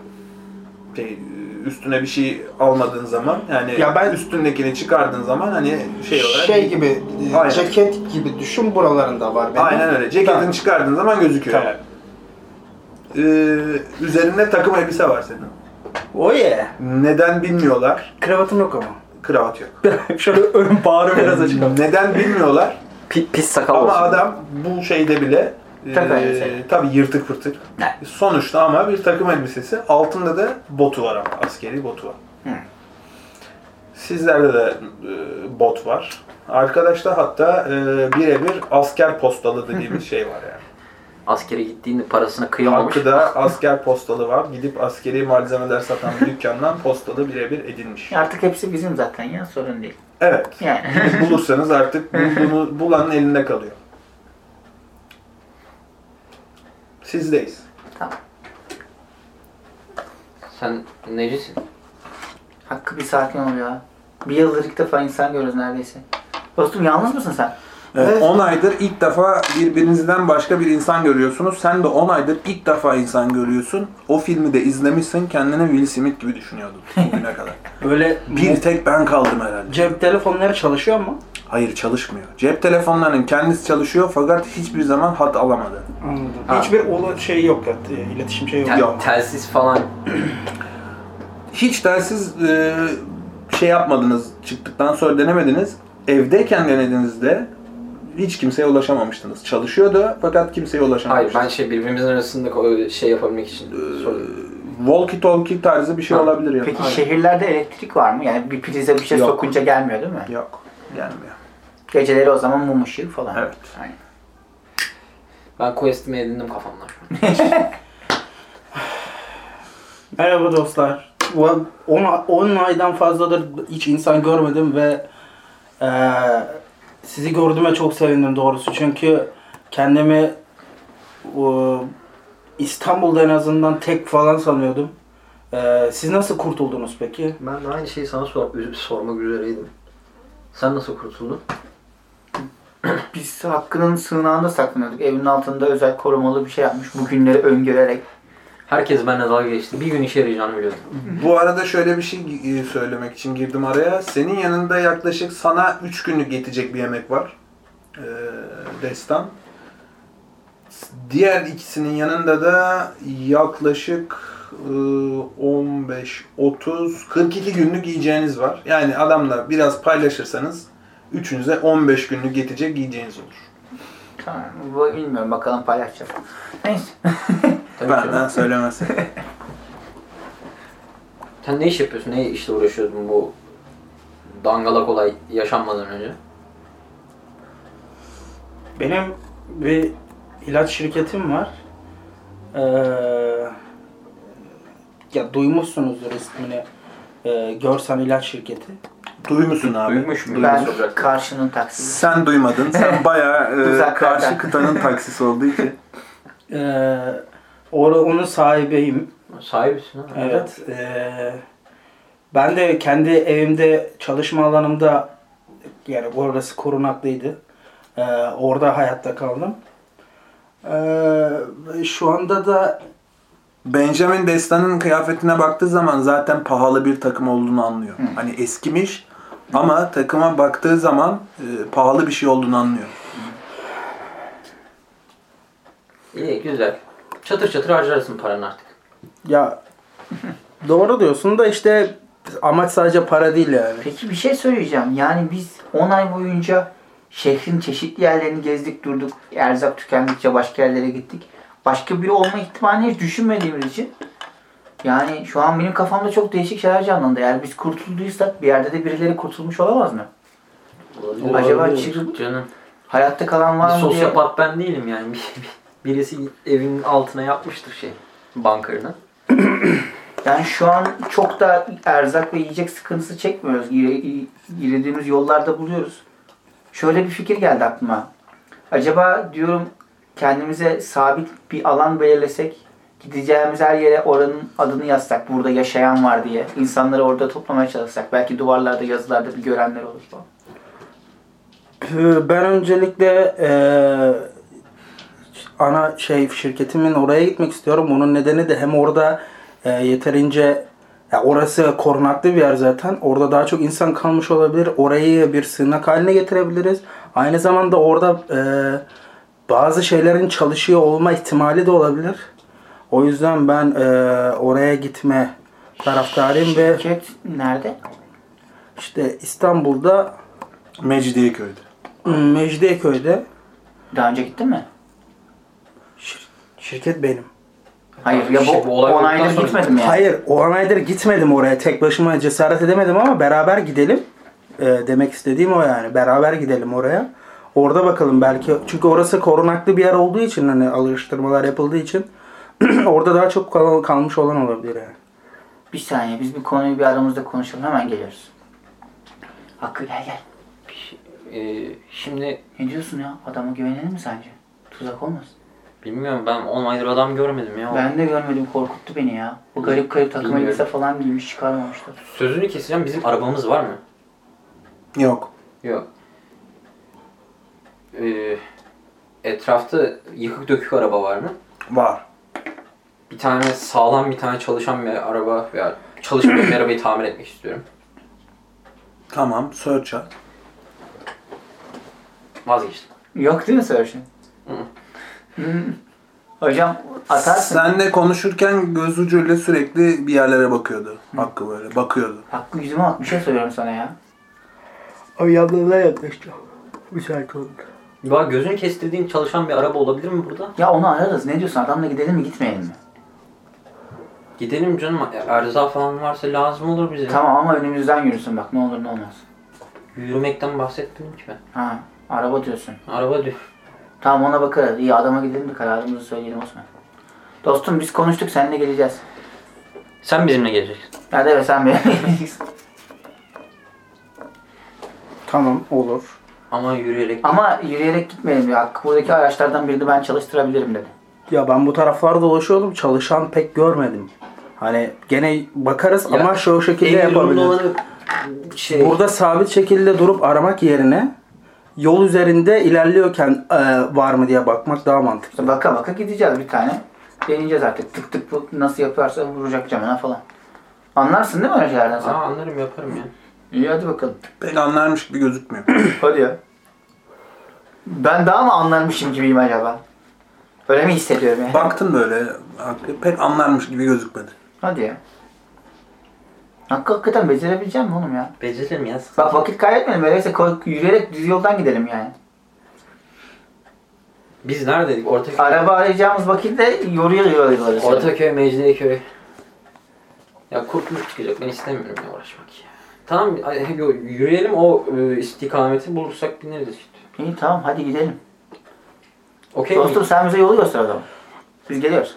Şey, üstüne bir şey almadığın zaman yani Ya ben- üstündekini çıkardığın zaman hani şey olarak Şey gibi, e, Aynen. ceket gibi düşün buralarında var benim. Aynen öyle. Ceketini Tamam. çıkardığın zaman gözüküyor. Tamam. Ee, üzerinde takım elbise var senin. O ye. Neden bilmiyorlar. Kravatım yok ama. Kravat yok. [LAUGHS] Şöyle ön bağrı biraz açık. Neden bilmiyorlar. Pi- pis sakal Ama olsun. adam bu şeyde bile Takım e, tabii yırtık pırtık. Ne? Sonuçta ama bir takım elbisesi. Altında da botu var ama. Askeri botu var. Hı. Sizlerde de e, bot var. Arkadaşta hatta e, birebir asker postalı dediğimiz [LAUGHS] şey var yani. Askere gittiğinde parasına kıyamamış. Hakkı'da asker postalı var. Gidip askeri malzemeler satan bir dükkandan postalı birebir edinmiş. Artık hepsi bizim zaten ya sorun değil. Evet. Yani. Bulursanız artık bulduğunu bulanın elinde kalıyor. Sizdeyiz. Sen necisin? Hakkı bir sakin ol ya. Bir yıldır ilk defa insan görüyoruz neredeyse. Dostum yalnız mısın sen? Evet. 10 aydır ilk defa birbirinizden başka bir insan görüyorsunuz. Sen de 10 aydır ilk defa insan görüyorsun. O filmi de izlemişsin. Kendini Will Smith gibi düşünüyordun bugüne [LAUGHS] kadar. Öyle Bir tek ben kaldım herhalde. cep telefonları çalışıyor mu? Hayır çalışmıyor. Cep telefonlarının kendisi çalışıyor fakat hiçbir zaman hat alamadı. Anladım. Ha. Hiçbir ola şey yok ya, e, iletişim şey yok. Tel- Yok. telsiz falan Hiç telsiz e, şey yapmadınız. Çıktıktan sonra denemediniz. Evdeyken denediğinizde hiç kimseye ulaşamamıştınız. Çalışıyordu fakat kimseye Hayır ulaşamamıştınız. ben şey birbirimizin arasında şey yapabilmek için sordum. Walkie talkie tarzı bir şey Ha. olabilir ya. Peki Aynen. şehirlerde elektrik var mı? Yani bir prize bir şey Yok. sokunca gelmiyor değil mi? Yok. Gelmiyor. Geceleri o zaman mum ışığı falan. Evet. Aynen. Ben quest'imi edindim kafamdan. [LAUGHS] Merhaba dostlar. 10 aydan fazladır hiç insan görmedim ve eee, sizi gördüğüme çok sevindim doğrusu. Çünkü kendimi o, İstanbul'da en azından tek falan sanıyordum. Eee, siz nasıl kurtuldunuz peki? Ben de aynı şeyi sana sor- sormak üzereydim. Sen nasıl kurtuldun? Biz Hakkı'nın sığınağında saklanıyorduk. Evin altında özel korumalı bir şey yapmış. Bugünleri öngörerek. Herkes benimle dalga geçti. Bir gün işe yarayacağını biliyordum. Bu arada şöyle bir şey e, söylemek için girdim araya. Senin yanında yaklaşık sana 3 günlük yetecek bir yemek var. Ee, destan. Diğer ikisinin yanında da yaklaşık e, 15, 30, 42 günlük yiyeceğiniz var. Yani adamla biraz paylaşırsanız üçünüze 15 günlük yetecek yiyeceğiniz olur. Tamam. Bu bilmiyorum bakalım paylaşacağım. Neyse. [LAUGHS] Tabii Benden söylemesi. [LAUGHS] Sen ne iş yapıyorsun? Ne işle uğraşıyordun bu dangalak olay yaşanmadan önce? Benim bir ilaç şirketim var. Eee, ya duymuşsunuzdur ismini. Eee Görsen ilaç şirketi. Duymuşsun abi. Duymuş muyum? Ben soracaktım. karşının taksisi. Sen duymadın. Sen bayağı e, [LAUGHS] karşı kıtanın taksisi olduğu için. Eee [LAUGHS] or- onun sahibiyim. Sahibisin ha. Evet. eee, ben de kendi evimde çalışma alanımda yani orası korunaklıydı. Eee, orada hayatta kaldım. Eee, şu anda da Benjamin Destan'ın kıyafetine baktığı zaman zaten pahalı bir takım olduğunu anlıyor. Hani eskimiş ama takıma baktığı zaman e, pahalı bir şey olduğunu anlıyor. İyi güzel. Çatır çatır harcarsın paranı artık. ya doğru diyorsun da işte amaç sadece para değil yani. Peki bir şey söyleyeceğim. Yani biz 10 ay boyunca şehrin çeşitli yerlerini gezdik durduk. Erzak tükendikçe başka yerlere gittik. Başka biri olma ihtimalini hiç düşünmediğimiz için yani şu an benim kafamda çok değişik şeyler canlandı. Yani biz kurtulduysak bir yerde de birileri kurtulmuş olamaz mı? Olabilir. Acaba Olabilir. çıkıp- Canım. Hayatta kalan Bir var mı diye. sosyopat ben değilim yani. Bir- bir- Birisi evinin altına yapmıştır şey. Bankarını. [CLEARS THROAT] Yani şu an çok da erzak ve yiyecek sıkıntısı çekmiyoruz. Girdiğimiz yollarda buluyoruz. Şöyle bir fikir geldi aklıma. Acaba diyorum kendimize sabit bir alan belirlesek, gideceğimiz her yere oranın adını yazsak, burada yaşayan var diye. insanları orada toplamaya çalışsak. Belki duvarlarda, yazılarda bir görenler olur falan. Ee, Ben öncelikle eee, ana şey şirketimin oraya gitmek istiyorum. Bunun nedeni de hem orada eee, yeterince ya orası korunaklı bir yer zaten. Orada daha çok insan kalmış olabilir. Orayı bir sığınak haline getirebiliriz. Aynı zamanda orada eee, bazı şeylerin çalışıyor olma ihtimali de olabilir. O yüzden ben eee, oraya gitme taraftarıyım ve Şirket nerede? işte İstanbul'da Mecidiyeköy'de. Mecidiyeköy'de Daha önce gittin mi? Şir- şirket benim. Hayır ya İşte bu, bu olay 10 olduktan aydır sonra- gitmedim yani. Hayır, o an aydır gitmedim oraya. Tek başıma cesaret edemedim ama beraber gidelim. Ee, demek istediğim o yani. Beraber gidelim oraya. Orada bakalım belki. Çünkü orası korunaklı bir yer olduğu için hani alıştırmalar yapıldığı için [CLEARS THROAT] orada daha çok kal- kalmış olan olabilir yani. Bir saniye biz bir konuyu bir aramızda konuşalım hemen geliyoruz. Hakkı gel gel. Ee, şimdi Ne diyorsun ya? Adama güvenelim mi sence? Tuzak olmaz. Bilmiyorum ben 10 aydır adam görmedim ya. Ben de görmedim korkuttu beni ya. Bu garip garip takım Bilmiyorum. elbise falan giymiş çıkarmamışlar. Sözünü keseceğim bizim arabamız var mı? Yok. Yok. Ee, etrafta yıkık dökük araba var mı? Var. Bir tane sağlam bir tane çalışan bir araba veya çalışmayan bir arabayı tamir etmek istiyorum. Tamam. Search at. Vazgeçtim. Yok değil mi Sörşin? Hı. Hocam atarsın. Senle konuşurken göz ucuyla sürekli bir yerlere bakıyordu. Hakkı böyle bakıyordu. Hakkı yüzüme bak bir şey söylüyorum sana ya. O yanlarına yaklaştı. Müsait oldu. Bak gözünü kestirdiğin çalışan bir araba olabilir mi burada? Ya onu ararız. Ne diyorsun? Adamla gidelim mi gitmeyelim mi? Gidelim canım. Erza falan varsa lazım olur bize. Tamam ama önümüzden yürüsün bak ne olur ne olmaz. Yürümekten bahsetmiyorum ki ben. Ha araba diyorsun. Araba diyor. Tamam ona bakarız. İyi adama gidelim de kararımızı söyleyelim Osman. Dostum biz konuştuk seninle geleceğiz. Sen bizimle geleceksin. Hadi evet sen benimle [LAUGHS] geleceksin. Tamam olur. Ama yürüyerek Ama yürüyerek gitmeyelim ya. Buradaki araçlardan birini ben çalıştırabilirim dedi. Ya ben bu taraflarda dolaşıyordum. Çalışan pek görmedim. Hani gene bakarız Ya, ama şu şekilde en yapabiliriz. şey, Burada sabit şekilde durup aramak yerine yol üzerinde ilerliyorken e, var mı diye bakmak daha mantıklı. Baka baka gideceğiz bir tane. Deneyeceğiz artık. Tık tık bu nasıl yaparsa vuracak camına falan. Anlarsın değil mi öyle şeylerden sen? Aa, anlarım yaparım ya. İyi hadi bakalım. Pek anlarmış gibi gözükmüyor. [CLEARS THROAT] Hadi ya. Ben daha mı anlarmışım gibiyim acaba? Öyle mi hissediyorum ya? Baktın böyle pek anlarmış gibi gözükmedi. Hadi ya. Hakkı hakikaten becerebileceğim mi oğlum ya? Beceririm ya. Bak vakit kaybetmeyelim. Öyleyse yürüyerek düz yoldan gidelim yani. Biz neredeydik? Ortaköy. Araba arayacağımız vakitte yoruyor yoruyoruz. Ortaköy, Mecidiyeköy. Ya kurtuluş çıkacak. Ben istemiyorum ya uğraşmak ya. Tamam ay- yo- yürüyelim o e, istikameti bulursak bineriz işte. İyi tamam hadi gidelim. Okey mi? Dostum sen bize yolu göster o zaman. Biz geliyoruz.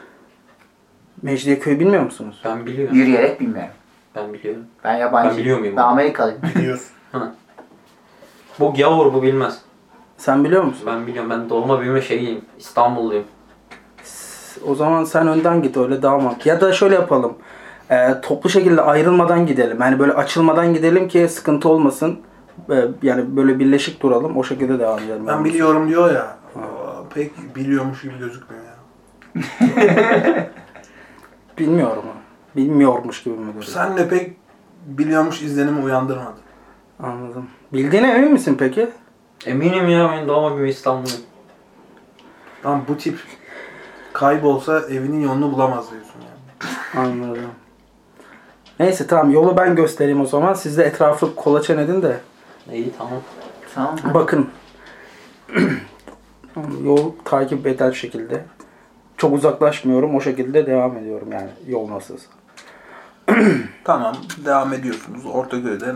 Mecidiyeköy bilmiyor musunuz? Ben biliyorum. Yürüyerek bilmiyorum. Ben biliyorum. Ben yabancı. Ben biliyor muyum? Ben Amerikalıyım. Biliyorsun. [LAUGHS] Bu gavur bu bilmez. Sen biliyor musun? Ben biliyorum. Ben doğma büyüme şeyiyim. İstanbulluyum. O zaman sen önden git öyle mantıklı. Ya da şöyle yapalım. E, toplu şekilde ayrılmadan gidelim. Yani böyle açılmadan gidelim ki sıkıntı olmasın. E, yani böyle birleşik duralım. O şekilde devam edelim. Ben biliyorum diyor ya. Pek biliyormuş gibi gözükmüyor ya. [LAUGHS] Bilmiyorum. Bilmiyormuş gibi mi duruyor? Sen de pek biliyormuş izlenimi uyandırmadı. Anladım. Bildiğine emin misin peki? Eminim ya ben doğma büyüme İstanbulluyum. Lan bu tip kaybolsa evinin yolunu bulamaz diyorsun yani. Anladım. Neyse tamam yolu ben göstereyim o zaman. Siz de etrafı kolaçan edin de. İyi tamam. Tamam. Bakın. [CLEARS THROAT] Yol takip eder şekilde. Çok uzaklaşmıyorum. O şekilde devam ediyorum yani yol nasılsa. [CLEARS THROAT] Tamam devam ediyorsunuz. Ortaköy'den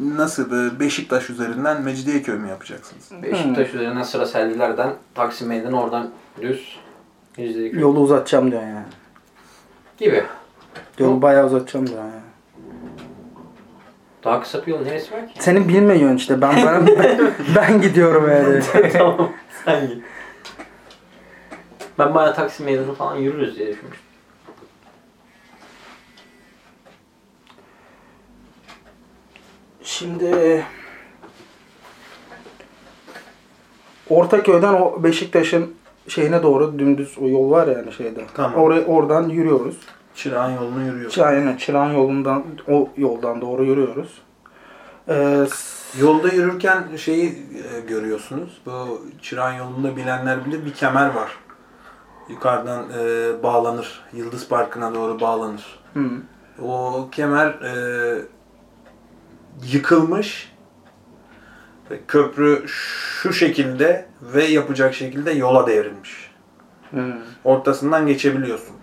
nasıl böyle Beşiktaş üzerinden Mecidiyeköy mü yapacaksınız? Beşiktaş üzerinden sıra selvilerden Taksim Meydanı oradan düz Mecidiyeköy Yolu uzatacağım diyor yani. gibi. Yolu bayağı uzatacağım diyor yani. Daha kısa bir yol neresi var ki? Senin bilmiyorsun işte. Ben ben, ben, [LAUGHS] ben gidiyorum yani. [LAUGHS] tamam sen git. Ben bayağı Taksim Meydanı falan yürürüz diye düşünmüştüm. Şimdi Ortaköy'den o Beşiktaş'ın şeyine doğru dümdüz o yol var yani şeyde. Tamam. Oraya oradan yürüyoruz. Çırağın yolunu yürüyor. Aynen Çırağan yolundan o yoldan doğru yürüyoruz. Ee, Yolda yürürken şeyi e, görüyorsunuz. Bu Çırağan yolunda bilenler bilir bir kemer var. Yukarıdan e, bağlanır. Yıldız Parkı'na doğru bağlanır. hı, O kemer e, yıkılmış. Ve köprü şu şekilde ve yapacak şekilde yola devrilmiş. hı. Ortasından geçebiliyorsun.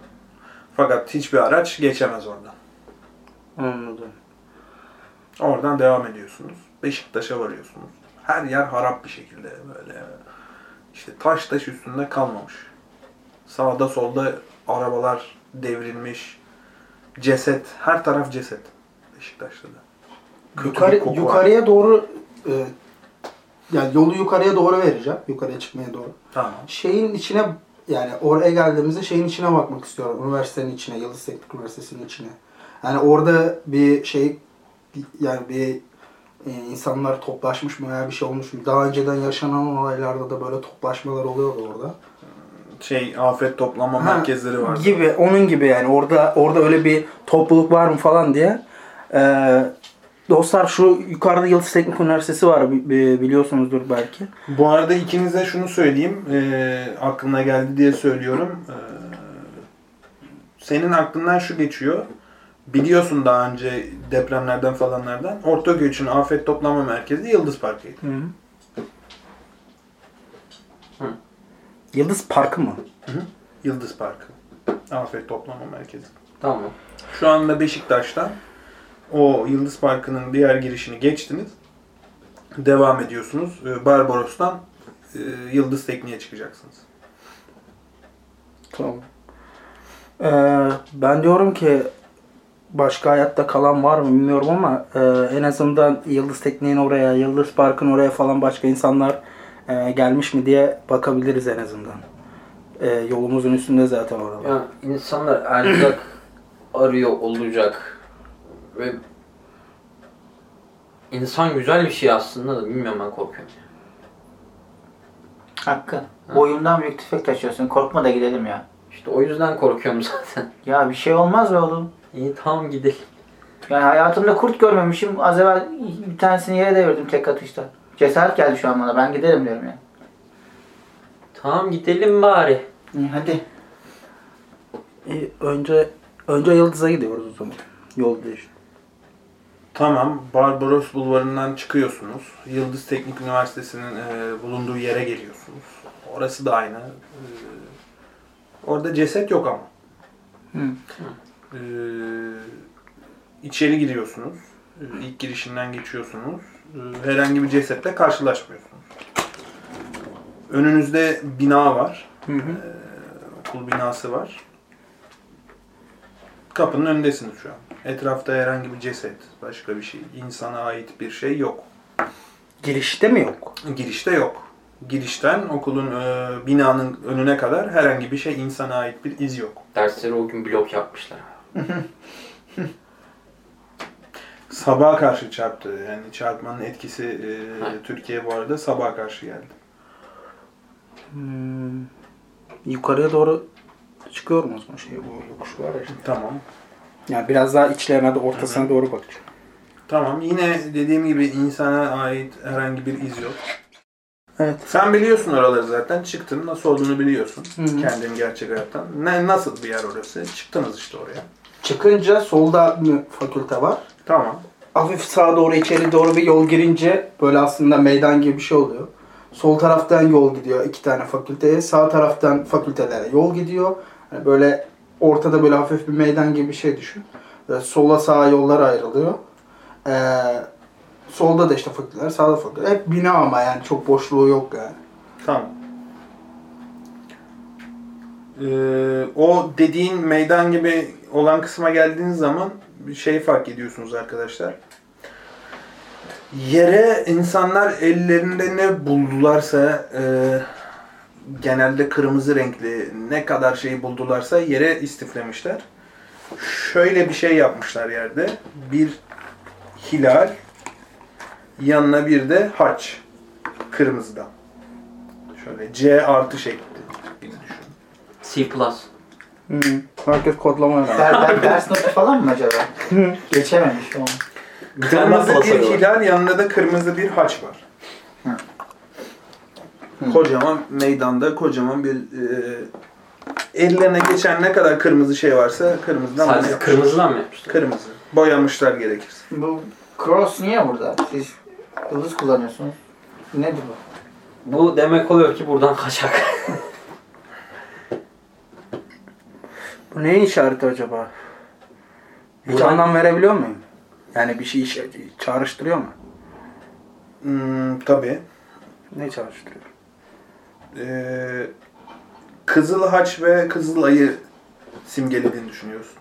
Fakat hiçbir araç geçemez oradan. Anladım. Oradan devam ediyorsunuz. Beşiktaş'a varıyorsunuz. Her yer harap bir şekilde böyle. işte taş taş üstünde kalmamış. Sağda solda arabalar devrilmiş. Ceset. Her taraf ceset. Beşiktaş'ta da. Kötü Yukarı, bir koku var. yukarıya doğru e, yani yolu yukarıya doğru vereceğim. Yukarıya çıkmaya doğru. Tamam. Şeyin içine yani oraya geldiğimizde şeyin içine bakmak istiyorum. Üniversitenin içine, Yıldız Teknik Üniversitesi'nin içine. Yani orada bir şey yani bir e, insanlar toplaşmış mı veya bir şey olmuş mu? Daha önceden yaşanan olaylarda da böyle toplaşmalar oluyordu orada. Şey afet toplama Ha, merkezleri var. Gibi, onun gibi yani orada orada öyle bir topluluk var mı falan diye. Ee, dostlar şu yukarıda Yıldız Teknik Üniversitesi var bi- bi- biliyorsunuzdur belki. Bu arada ikinize şunu söyleyeyim. Ee, aklına geldi diye söylüyorum. Ee, senin aklından şu geçiyor. Biliyorsun daha önce depremlerden falanlardan. Ortaköy için afet toplama merkezi Yıldız Parkı'ydı. Yıldız Parkı mı? Yıldız Parkı. Afet toplama merkezi. Tamam. Şu anda Beşiktaş'tan o Yıldız Parkı'nın diğer girişini geçtiniz. Devam ediyorsunuz. Ee, Barbaros'tan e, Yıldız Tekniğe çıkacaksınız. Tamam. Ee, ben diyorum ki başka hayatta kalan var mı bilmiyorum ama e, en azından Yıldız Tekniğin oraya, Yıldız Park'ın oraya falan başka insanlar e, gelmiş mi diye bakabiliriz en azından. E, yolumuzun üstünde zaten oralar. Yani insanlar erzak [CLEARS THROAT] arıyor olacak ve insan güzel bir şey aslında da bilmiyorum ben korkuyorum. Hakkı. Boyundan büyük tüfek taşıyorsun. Korkma da gidelim ya. İşte o yüzden korkuyorum [LAUGHS] zaten. Ya bir şey olmaz be oğlum. İyi tamam gidelim. Yani hayatımda kurt görmemişim. Az evvel bir tanesini yere devirdim tek atışta. Cesaret geldi şu an bana. Ben giderim diyorum ya. Tamam gidelim bari. İyi hadi. E, önce önce Yıldız'a gidiyoruz o zaman. Yol değiş. Tamam, Barbaros Bulvarı'ndan çıkıyorsunuz. Yıldız Teknik Üniversitesi'nin e, bulunduğu yere geliyorsunuz. Orası da aynı. E, orada ceset yok ama. Hı. E, içeri giriyorsunuz. E, ilk girişinden geçiyorsunuz. E, herhangi bir cesetle karşılaşmıyorsunuz. Önünüzde bina var. Hı hı. Okul binası var. Kapının önündesiniz şu an. Etrafta herhangi bir ceset, başka bir şey, insana ait bir şey yok. Girişte mi yok? Girişte yok. Girişten okulun e, binanın önüne kadar herhangi bir şey insana ait bir iz yok. Dersleri o gün blok yapmışlar. [LAUGHS] Sabaha karşı çarptı. Yani çarpmanın etkisi e, Ha. Türkiye bu arada sabaha karşı geldi. Hmm, yukarıya doğru çıkıyorum o zaman şey bu yokuş var ya. Tamam. Yani biraz daha içlerine de ortasına doğru bakacağım. Tamam. Yine dediğim gibi insana ait herhangi bir iz yok. Evet. Sen biliyorsun oraları zaten. Çıktın. Nasıl olduğunu biliyorsun. Hı hı. Kendin gerçek hayattan. Ne, nasıl bir yer orası? Çıktınız işte oraya. Çıkınca solda fakülte var. Tamam. Hafif sağa doğru içeri doğru bir yol girince böyle aslında meydan gibi bir şey oluyor. Sol taraftan yol gidiyor iki tane fakülteye. Sağ taraftan fakültelere yol gidiyor. Hani böyle ortada böyle hafif bir meydan gibi bir şey düşün. Böyle sola sağa yollar ayrılıyor. Ee, solda da işte fakülteler, sağda fakülteler. Hep bina ama yani çok boşluğu yok yani. Tamam. Ee, o dediğin meydan gibi olan kısma geldiğiniz zaman bir şey fark ediyorsunuz arkadaşlar. Yere insanlar ellerinde ne buldularsa e, genelde kırmızı renkli ne kadar şey buldularsa yere istiflemişler. Şöyle bir şey yapmışlar yerde. Bir hilal yanına bir de haç kırmızıdan. Şöyle C artı şekli gibi düşün. C+. Hmm. Herkes kodlama der- ders notu falan mı acaba? Geçememiş onu. Kırmızı bir hilal yanında da kırmızı bir haç var. Kocaman meydanda kocaman bir e, ellerine geçen ne kadar kırmızı şey varsa kırmızıdan Sadece yapmışlar. kırmızıdan mı yapmışlar? Kırmızı. Boyamışlar gerekirse. Bu cross niye burada? Siz yıldız kullanıyorsunuz. Nedir bu? Bu demek oluyor ki buradan kaçak. Bu neyin işareti acaba? Hiç Buradan- anlam verebiliyor muyum? Yani bir şey iş- çağrıştırıyor mu? Hmm, tabii. Ne çağrıştırıyor? Ee, Kızıl Haç ve Kızıl Ayı simgelediğini düşünüyorsun.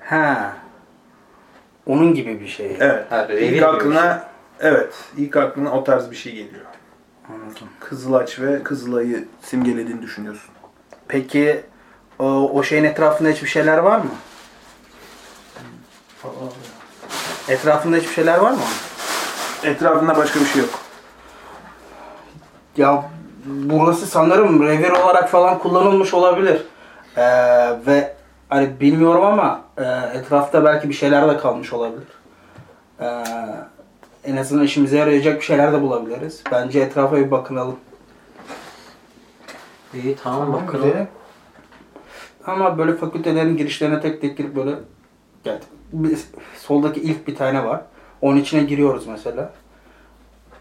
Ha. Onun gibi bir şey. Evet. Ha, İlk aklına evet, ilk aklına o tarz bir şey geliyor. Anladım. Kızılaç ve Kızılay'ı simgelediğini düşünüyorsun. Peki o, o şeyin etrafında hiçbir şeyler var mı? Etrafında hiçbir şeyler var mı? Etrafında başka bir şey yok. Ya burası sanırım revir olarak falan kullanılmış olabilir. Ee, ve hani bilmiyorum ama e, etrafta belki bir şeyler de kalmış olabilir. Ee, en azından işimize yarayacak bir şeyler de bulabiliriz. Bence etrafa bir bakınalım. İyi tamam, Tamam, bakalım. güzel. Ama böyle fakültelerin girişlerine tek tek girip böyle yani bir- soldaki ilk bir tane var. Onun içine giriyoruz mesela.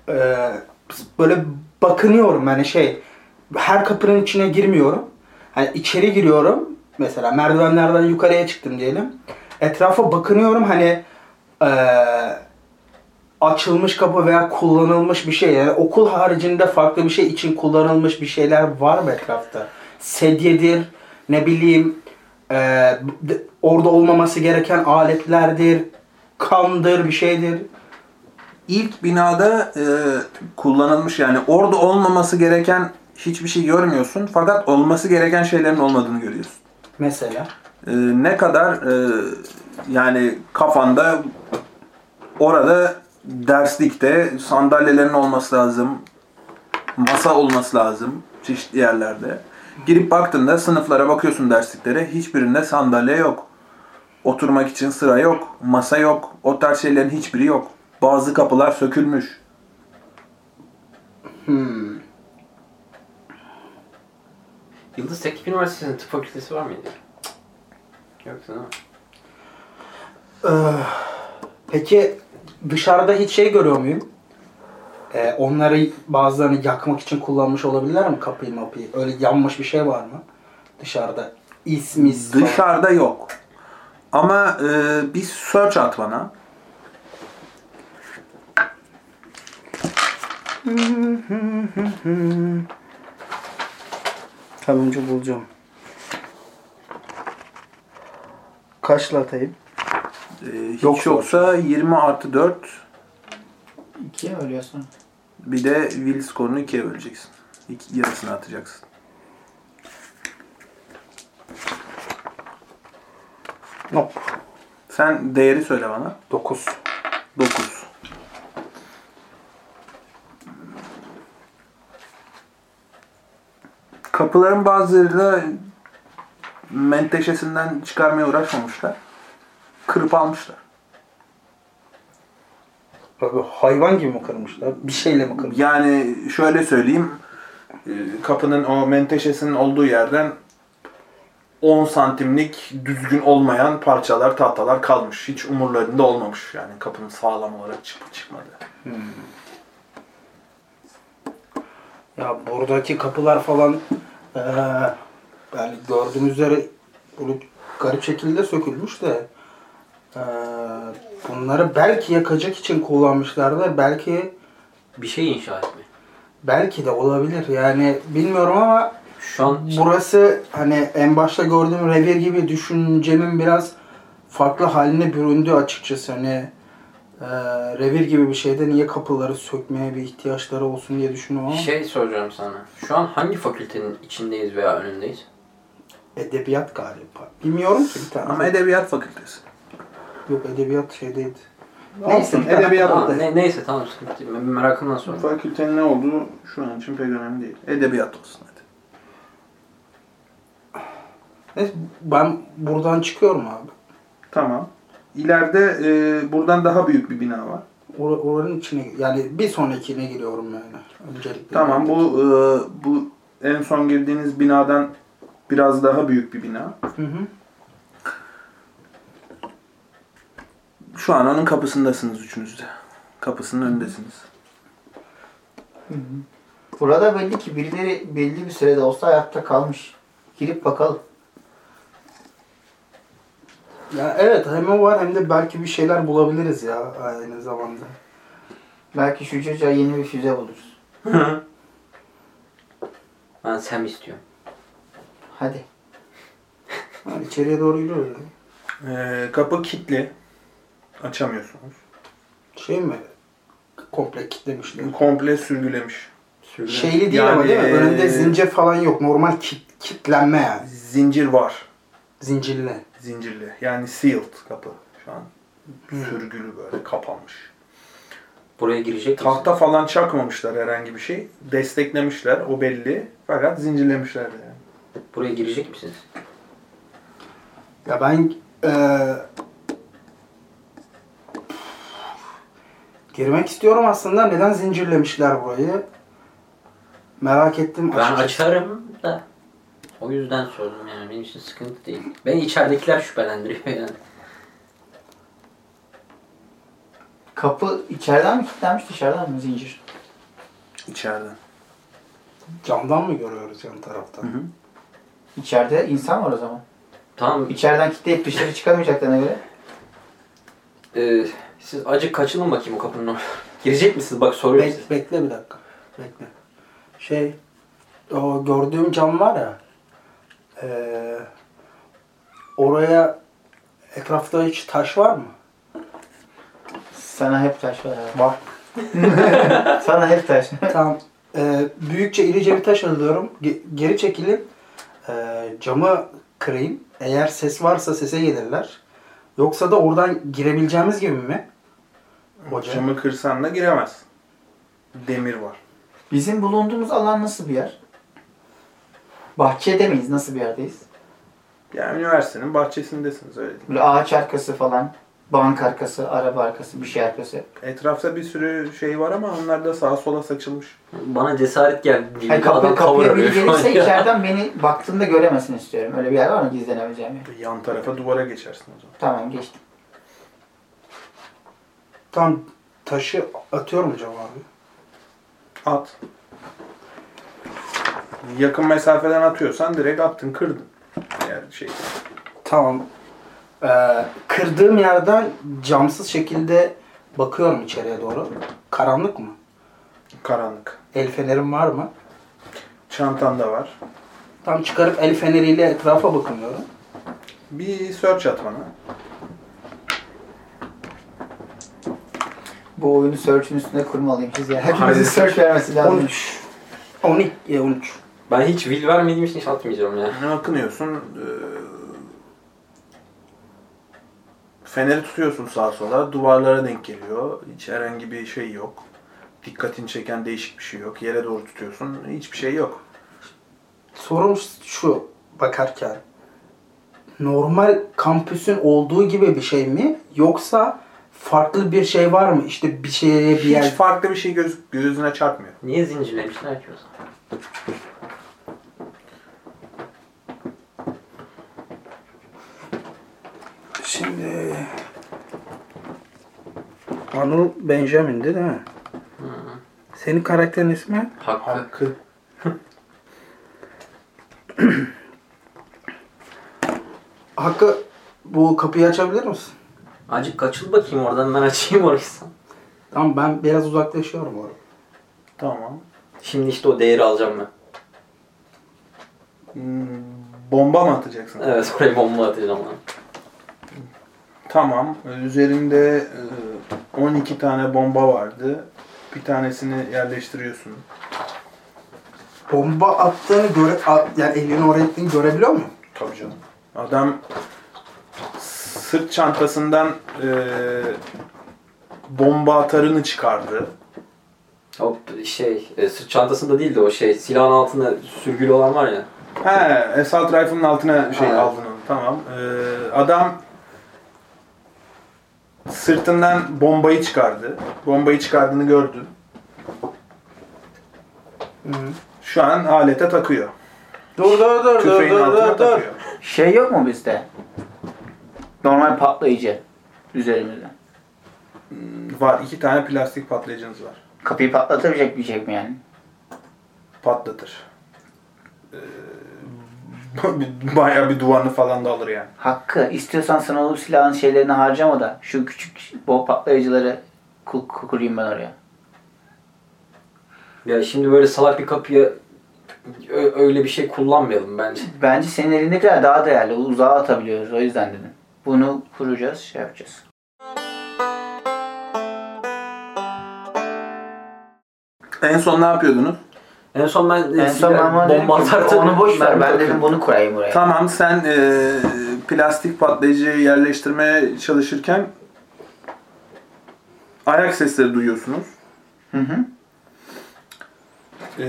Ee, böyle bakınıyorum yani şey her kapının içine girmiyorum. Hani içeri giriyorum. Mesela merdivenlerden yukarıya çıktım diyelim. Etrafa bakınıyorum hani eee, açılmış kapı veya kullanılmış bir şey. Yani okul haricinde farklı bir şey için kullanılmış bir şeyler var mı etrafta? Sedyedir, ne bileyim d- orada olmaması gereken aletlerdir, kandır bir şeydir. İlk binada e, kullanılmış yani orada olmaması gereken hiçbir şey görmüyorsun. Fakat olması gereken şeylerin olmadığını görüyorsun. Mesela. E, ne kadar e, yani kafanda orada derslikte sandalyelerin olması lazım. Masa olması lazım çeşitli yerlerde. Girip baktığında sınıflara bakıyorsun dersliklere. Hiçbirinde sandalye yok. Oturmak için sıra yok. Masa yok. O tarz şeylerin hiçbiri yok. Bazı kapılar sökülmüş. Hmm. Yıldız Teknik Üniversitesi'nin tıp fakültesi var mıydı? Yok mi? Ee, peki dışarıda hiç şey görüyor muyum? Ee, onları bazılarını yakmak için kullanmış olabilirler mi kapıyı mapıyı? Öyle yanmış bir şey var mı? Dışarıda. İsmis falan. Dışarıda yok. Ama e, bir search at bana. Kalınca bulacağım. Kaçla atayım? E, hiç Yok yoksa 20 artı 4 İkiye ölüyorsun. bir de will skorunu ikiye böleceksin. İki, yarısını atacaksın. Nope. Sen değeri söyle bana. 9. 9. Kapıların bazılarıyla menteşesinden çıkarmaya uğraşmamışlar. Kırıp almışlar. Hayvan gibi mi kırmışlar? Bir şeyle mi kırmışlar? Yani şöyle söyleyeyim. e, Kapının o menteşesinin olduğu yerden 10 santimlik düzgün olmayan parçalar, tahtalar kalmış. Hiç umurlarında olmamış. Yani kapının sağlam olarak çıkıp çıkmadı. Ya buradaki kapılar falan eee yani gördüğünüz üzere böyle garip şekilde sökülmüş de eee, bunları belki yakacak için kullanmışlardır. Belki Bir şey inşa etme. belki de olabilir. Yani bilmiyorum ama Şu an burası hani en başta gördüğüm revir gibi düşüncemin biraz farklı haline büründü açıkçası. Hani eee, revir gibi bir şeyde niye kapıları sökmeye bir ihtiyaçları olsun diye düşünüyorum ama şey soracağım sana. Şu an hangi fakültenin içindeyiz veya önündeyiz? edebiyat galiba. Bilmiyorum ki bir tane. Ama edebiyat fakültesi. Yok edebiyat şeydeydi. Neyse, tane edebiyat vardı. ne, neyse tamam sıkıntı değil. Ben Merakımdan sordum. Fakültenin ne olduğu şu an için pek önemli değil. Edebiyat olsun hadi. Neyse, ben buradan çıkıyorum abi. Tamam. İleride e, buradan daha büyük bir bina var. Or- oranın içine yani bir sonrakine giriyorum yani. Öncelikle. Tamam bu e, bu en son girdiğiniz binadan biraz daha büyük bir bina. Hı hı. Şu an onun kapısındasınız üçünüz de. Kapısının önündesiniz. Burada belli ki birileri belli bir sürede olsa hayatta kalmış. Girip bakalım. Ya evet hem o var hem de belki bir şeyler bulabiliriz ya aynı zamanda. Belki şu çocuğa yeni bir füze buluruz. [LAUGHS] Ben Sam istiyorum. Hadi. Ha, içeriye doğru yürüyoruz. ya. E, kapı kilitli. Açamıyorsunuz. Şey mi? Komple kitlemişler. Komple sürgülemiş. Sürgün. Şeyli değil Yani, ama değil mi? Önünde e, zincir falan yok. Normal kit, kitlenme yani. Zincir var. Zincirli. Zincirli. Yani sealed kapı şu an. Sürgülü böyle kapanmış. Buraya girecek misin? Tahta falan çakmamışlar herhangi bir şey. Desteklemişler o belli. Fakat zincirlemişler de yani. Buraya girecek misiniz? Ya ben eee girmek istiyorum aslında. Neden zincirlemişler burayı? Merak ettim. Ben açarım da o yüzden sordum yani benim için sıkıntı değil. Beni içeridekiler şüphelendiriyor yani. Kapı içeriden mi kilitlenmiş dışarıdan mı zincir? İçeriden. Camdan mı görüyoruz yan taraftan? İçeride insan var o zaman. Tamam İçeriden kilitleyip dışarı çıkamayacaklarına göre. Ee, siz acık kaçılın bakayım o kapının oraya. Girecek misiniz? Bak soruyorum Bek- size. bekle bir dakika. Bekle. Şey, o gördüğüm cam var ya. Eee, oraya etrafta hiç taş var mı? Sana hep taş var abi. Var. [LAUGHS] Sana hep taş. [LAUGHS] tamam. Eee, büyükçe irice bir taş alıyorum. Ge- geri çekilip eee, camı kırayım. Eğer ses varsa sese gelirler. Yoksa da oradan girebileceğimiz gibi mi? Hocam. Camı kırsan da giremez. Demir var. Bizim bulunduğumuz alan nasıl bir yer? Bahçede miyiz? Nasıl bir yerdeyiz? Yani üniversitenin bahçesindesiniz öyle diyeyim. Böyle ağaç arkası falan, bank arkası, araba arkası, bir şey arkası. Etrafta bir sürü şey var ama onlar da sağa sola saçılmış. bana cesaret geldi adam kapı, kapıya biri gelirse içeriden beni baktığında göremesin istiyorum. Öyle bir yer var mı gizlenebileceğim yer? Yan tarafa duvara geçersin o zaman. Tamam geçtim. Tam taşı atıyorum cama abi. At. Yakın mesafeden atıyorsan direkt attın kırdın. Yani şey. Tamam. Ee, kırdığım yerden camsız şekilde bakıyorum içeriye doğru. Karanlık mı? Karanlık. El fenerim var mı? Çantanda var. Tam çıkarıp el feneriyle etrafa bakınıyorum. Bir search at bana. Bu oyunu search'ün üstüne kurmalıymışız ya. Harbi. Hepimizin search vermesi lazım. 13. 12, e, 13. Ben hiç will vermediğim için hiç atmayacağım ya. Akınıyorsun. eee, Feneri tutuyorsun sağa sola. Duvarlara denk geliyor. Hiç herhangi bir şey yok. Dikkatini çeken değişik bir şey yok. Yere doğru tutuyorsun. Hiçbir şey yok. Sorum şu bakarken. Normal kampüsün olduğu gibi bir şey mi? Yoksa farklı bir şey var mı? İşte bir şeye bir Hiç yer... farklı bir şey göz, gözüne çarpmıyor. Niye zincirlemişler ki o zaman? Şimdi... Anıl Benjamin'di değil mi? Senin karakterin ismi? Hakkı. Hakkı. [LAUGHS] Hakkı bu kapıyı açabilir misin? Acık kaçıl bakayım oradan ben açayım orası. Tamam ben biraz uzaklaşıyorum orada. Tamam. Şimdi işte o değeri alacağım ben. Hmm, bomba mı atacaksın? Evet oraya bomba atacağım ben. Tamam. Üzerinde e, 12 tane bomba vardı. Bir tanesini yerleştiriyorsun. Bomba attığını göre... a- Yani elini oraya ettiğini görebiliyor muyum? Tabii canım. Adam sırt çantasından e, bomba atarını çıkardı. O şey e, sırt çantasında değil de o şey silahın altında sürgülü olan var ya. He, assault rifle'ın altına şey aldın onu. Tamam. E, adam sırtından bombayı çıkardı. Bombayı çıkardığını gördün. Şu an alete takıyor. Dur dur dur dur Tüfeğin dur altına dur dur. takıyor. Şey yok mu bizde? Normal patlayıcı üzerimizde. Var. iki tane plastik patlayıcınız var. Kapıyı patlatabilecek bir şey mi yani? Patlatır. Ee, [LAUGHS] Bayağı bir duvarını falan da alır yani. Hakkı. İstiyorsan sen o silahın şeylerini harcama da şu küçük bol patlayıcıları kurayım ben oraya. Ya şimdi böyle salak bir kapıya öyle bir şey kullanmayalım bence. Bence senin elindekiler daha değerli. Uzağa atabiliyoruz. O yüzden dedim. Bunu kuracağız, şey yapacağız. En son ne yapıyordunuz? En son ben En son ben bana dedim bomba ki, atardım. onu boş ver ben [LAUGHS] dedim bunu kurayım buraya. Tamam sen e, plastik patlayıcıyı yerleştirmeye çalışırken ayak sesleri duyuyorsunuz. Hı hı. E,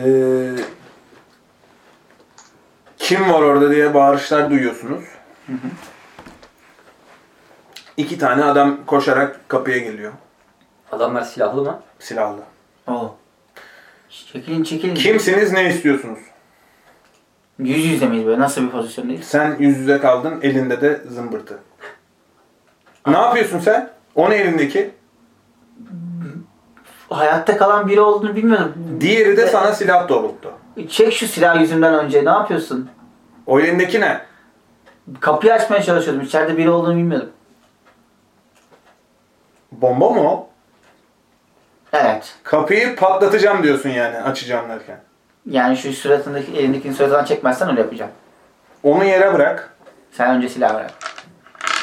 kim var orada diye bağırışlar duyuyorsunuz. İki tane adam koşarak kapıya geliyor. Adamlar silahlı mı? Silahlı. Oo. Çekilin çekilin. Kimsiniz ne istiyorsunuz? Yüz yüze miyiz böyle? Nasıl bir pozisyondayız? Sen yüz yüze kaldın elinde de zımbırtı. Ne yapıyorsun sen? O ne elindeki? Hayatta kalan biri olduğunu bilmiyordum. Diğeri de sana silah doğrulttu. Çek şu silah yüzümden önce. Ne yapıyorsun? O elindeki ne? Kapıyı açmaya çalışıyordum. İçeride biri olduğunu bilmiyordum. Bomba mı o? Evet. Kapıyı patlatacağım diyorsun yani açacağım derken. Yani şu suratındaki elindekini suratından çekmezsen öyle yapacağım. Onu yere bırak. Sen önce silah bırak.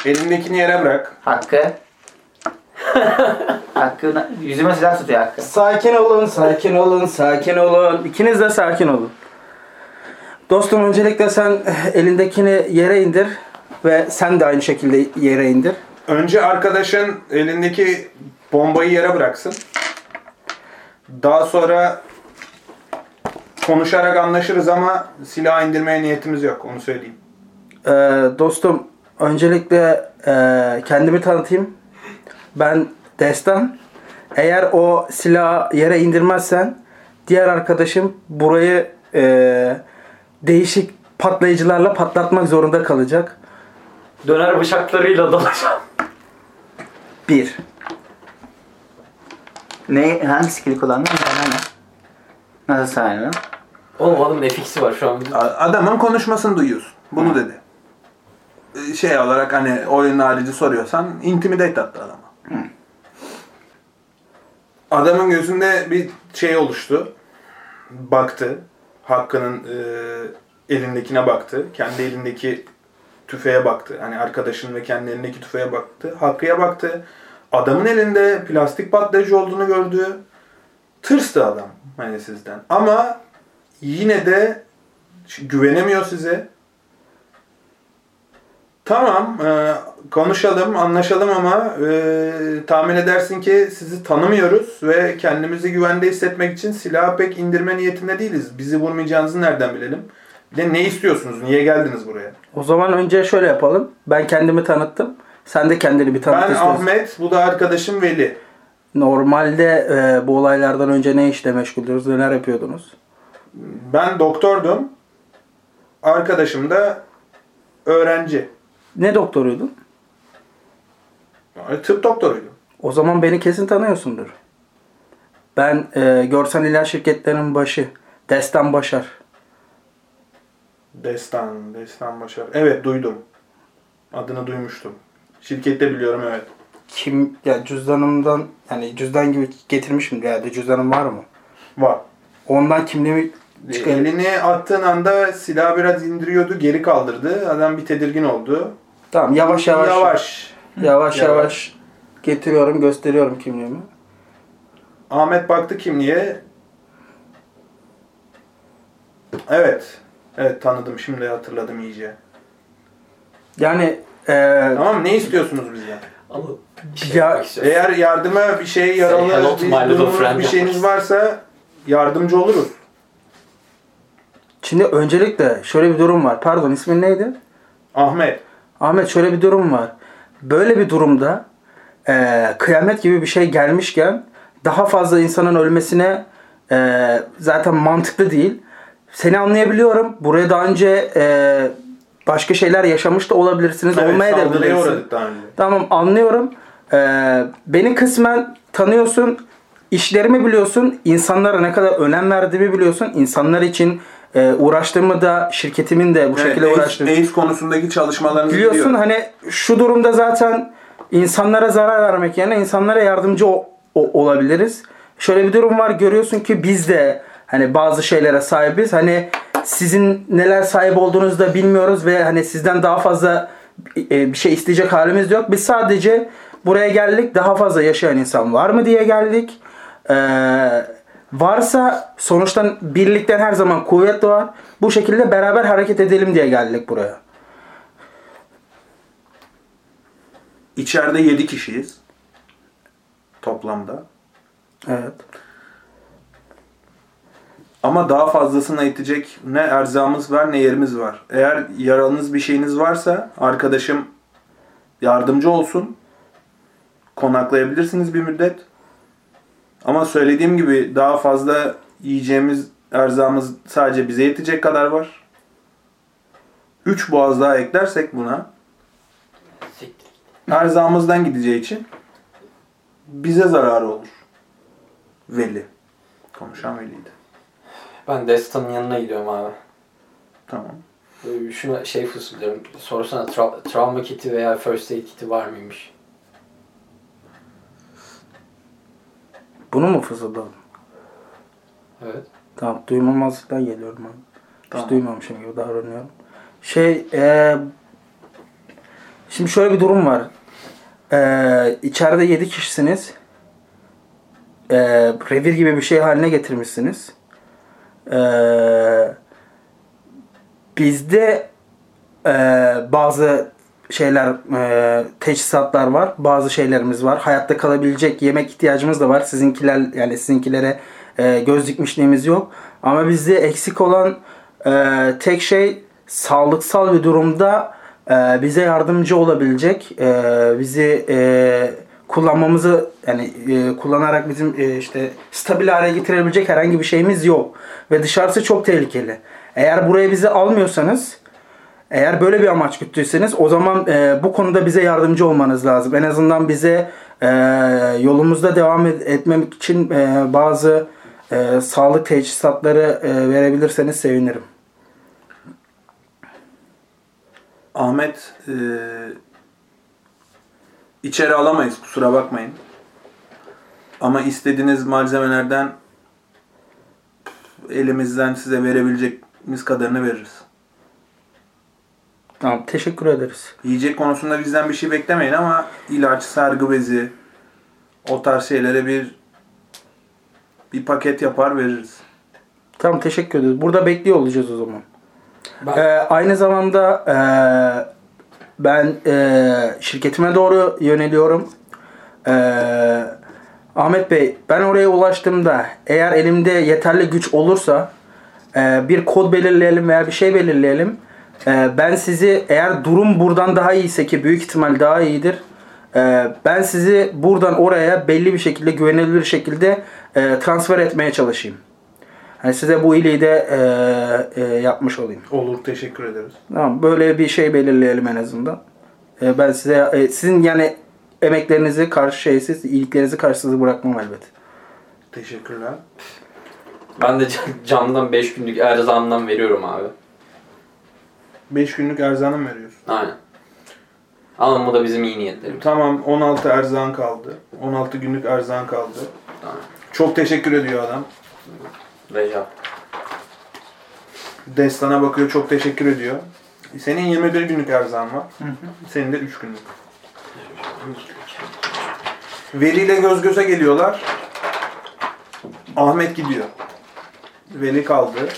Elindekini yere bırak. Hakkı. [LAUGHS] Hakkı yüzüme silah tutuyor Hakkı. Sakin olun, sakin olun, sakin olun. İkiniz de sakin olun. Dostum öncelikle sen elindekini yere indir ve sen de aynı şekilde yere indir. Önce arkadaşın elindeki bombayı yere bıraksın. Daha sonra konuşarak anlaşırız ama silah indirmeye niyetimiz yok onu söyleyeyim. Ee, dostum öncelikle e, kendimi tanıtayım. Ben Destan. Eğer o silahı yere indirmezsen diğer arkadaşım burayı e, değişik patlayıcılarla patlatmak zorunda kalacak. Döner bıçaklarıyla dalacağım. Bir. Ne, hangi skill'i kullandın? Sahne ne? Nasıl sahne? Oğlum adamın FX'i var şu an. Adamın konuşmasını duyuyorsun. Bunu dedi. Ee, Şey olarak hani oyun harici soruyorsan intimidate attı adama. Adamın gözünde bir şey oluştu. Baktı. Hakkı'nın e, elindekine baktı. Kendi elindeki tüfeğe baktı. Hani arkadaşın ve kendi elindeki tüfeğe baktı. Hakkı'ya baktı. Adamın elinde plastik patlayıcı olduğunu gördü. Tırstı adam hani sizden. Ama yine de güvenemiyor size. Tamam, e, konuşalım, anlaşalım ama e, tahmin edersin ki sizi tanımıyoruz ve kendimizi güvende hissetmek için silahı pek indirme niyetinde değiliz. Bizi vurmayacağınızı nereden bilelim? Bir de ne istiyorsunuz? Niye geldiniz buraya? O zaman önce şöyle yapalım. Ben kendimi tanıttım. Sen de kendini bir tanıt Ben istiyorsan. Ahmet, bu da arkadaşım Veli. Normalde e, bu olaylardan önce ne işle meşguldünüz? Neler yapıyordunuz? Ben doktordum. Arkadaşım da öğrenci. Ne doktoruydun? Yani Tıp doktoruydu. O zaman beni kesin tanıyorsundur. Ben e, görsel ilaç şirketlerinin başı. Destan Başar. Destan, Destan Başar. Evet duydum. Adını duymuştum. Şirkette biliyorum evet. Kim ya cüzdanımdan yani cüzdan gibi getirmişim geldi. Cüzdanım var mı? Var. Ondan kimliğimi çıkar. Elini attığın anda silah biraz indiriyordu, geri kaldırdı. Adam bir tedirgin oldu. Tamam yavaş yavaş Yavaş. yavaş, Yavaş. yavaş getiriyorum, gösteriyorum kimliğimi. Ahmet baktı kimliğe. Evet. Evet tanıdım şimdi hatırladım iyice. Yani e, Tamam ne istiyorsunuz bizden? Ama bir şey Ya. Eğer yardıma bir şey hello yaralı bir little durumunuz, friend bir şeyiniz varsa yardımcı oluruz. şimdi öncelikle şöyle bir durum var. Pardon ismin neydi? Ahmet. Ahmet şöyle bir durum var. Böyle bir durumda e, kıyamet gibi bir şey gelmişken daha fazla insanın ölmesine e, zaten mantıklı değil. Seni anlayabiliyorum. Buraya daha önce e, başka şeyler yaşamış da olabilirsiniz. Evet, olmaya da bilirsiniz. Tamam anlıyorum. Ee, beni kısmen tanıyorsun. İşlerimi biliyorsun. İnsanlara ne kadar önem verdiğimi biliyorsun. İnsanlar için e, uğraştığımı da şirketimin de bu şekilde Evet, uğraştığımı AIDS, AIDS konusundaki çalışmalarınızı biliyorsun. biliyorum. Hani şu durumda zaten insanlara zarar vermek yerine insanlara yardımcı o- o- olabiliriz. Şöyle bir durum var. Görüyorsun ki biz de hani bazı şeylere sahibiz. Hani sizin neler sahip olduğunuzu da bilmiyoruz ve hani sizden daha fazla e, bir şey isteyecek halimiz yok. Biz sadece buraya geldik. Daha fazla yaşayan insan var mı diye geldik. Ee, Varsa sonuçta birlikten her zaman kuvvet doğar. Bu şekilde beraber hareket edelim diye geldik buraya. İçeride 7 kişiyiz. Toplamda. Evet. Ama daha fazlasına itecek ne erzağımız var ne yerimiz var. Eğer yaralınız bir şeyiniz varsa arkadaşım yardımcı olsun. Konaklayabilirsiniz bir müddet. Ama söylediğim gibi daha fazla yiyeceğimiz erzağımız sadece bize yetecek kadar var. 3 boğaz daha eklersek buna Siktir. erzağımızdan gideceği için bize zararı olur. Veli. Konuşan veliydi. Ben Destan'ın yanına gidiyorum abi. Tamam. Şuna şey fısıldıyorum. Sorsana tra- travma kiti veya first aid kiti var mıymış? Bunu mu fısıldadın? Evet. Tamam duymamazlıktan geliyorum ben. Tamam. Hiç duymamışım gibi davranıyorum. Şey eee şimdi şöyle bir durum var. Eee içeride 7 kişisiniz. Eee revir gibi bir şey haline getirmişsiniz. Eee bizde eee, bazı şeyler eee, teçhizatlar var. Bazı şeylerimiz var. Hayatta kalabilecek yemek ihtiyacımız da var. Sizinkiler yani sizinkilere eee, göz dikmişliğimiz yok. Ama bizde eksik olan eee, tek şey sağlıksal bir durumda eee, bize yardımcı olabilecek, eee, bizi eee, kullanmamızı yani eee, kullanarak bizim eee, işte stabil hale getirebilecek herhangi bir şeyimiz yok ve dışarısı çok tehlikeli. Eğer buraya bizi almıyorsanız eğer böyle bir amaç güttüyseniz o zaman e, bu konuda bize yardımcı olmanız lazım. En azından bize e, yolumuzda devam et- etmemek için e, bazı e, sağlık teçhizatları e, verebilirseniz sevinirim. Ahmet e, içeri alamayız kusura bakmayın. Ama istediğiniz malzemelerden elimizden size verebileceğimiz kadarını veririz. Tamam teşekkür ederiz. Yiyecek konusunda bizden bir şey beklemeyin ama ilaç, sargı bezi o tarz şeylere bir bir paket yapar veririz. Tamam teşekkür ederiz. Burada bekliyor olacağız o zaman. Ben- Ee, aynı zamanda e, ben e, şirketime doğru yöneliyorum. E, Ahmet Bey, ben oraya ulaştığımda eğer elimde yeterli güç olursa e, bir kod belirleyelim veya bir şey belirleyelim. E, ben sizi eğer durum buradan daha iyiyse ki büyük ihtimal daha iyidir. e, ben sizi buradan oraya belli bir şekilde güvenilir şekilde e, transfer etmeye çalışayım. Hani size bu iyiliği de e, e, yapmış olayım. Olur teşekkür ederiz. Tamam, böyle bir şey belirleyelim en azından. E, ben size e, sizin yani emeklerinizi karşı şeysiz, iyiliklerinizi karşısız bırakmam elbet. Teşekkürler. Ben de can- candan 5 günlük erzağımdan veriyorum abi. 5 günlük erzağını mı veriyorsun? Aynen. Alın bu da bizim iyi niyetlerimiz. Tamam 16 erzağın kaldı. 16 günlük erzağın kaldı. Tamam. Çok teşekkür ediyor adam. Recep. Destana bakıyor çok teşekkür ediyor. Senin 21 günlük erzağın var. Senin de 3 günlük. Veli ile göz göze geliyorlar. Ahmet gidiyor. Veli kaldı.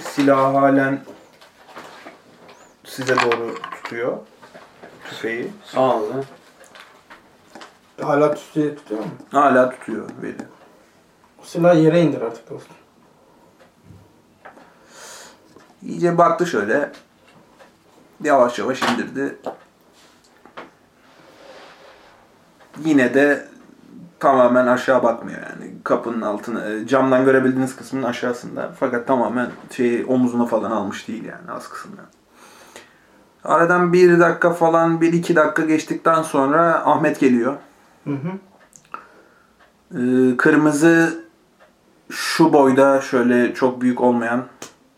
Silahı halen size doğru tutuyor. Tüfeği. Sağ ol. lan. Hala tutuyor, tutuyor mu? Hala tutuyor Veli. Silahı yere indir artık dostum. İyice baktı şöyle. Yavaş yavaş indirdi. Yine de tamamen aşağı bakmıyor yani. Kapının altına, e, camdan görebildiğiniz kısmın aşağısında. Fakat tamamen şey omuzuna falan almış değil yani askısından. Aradan bir dakika falan, bir iki dakika geçtikten sonra Ahmet geliyor. Hı hı. Ee, kırmızı şu boyda şöyle çok büyük olmayan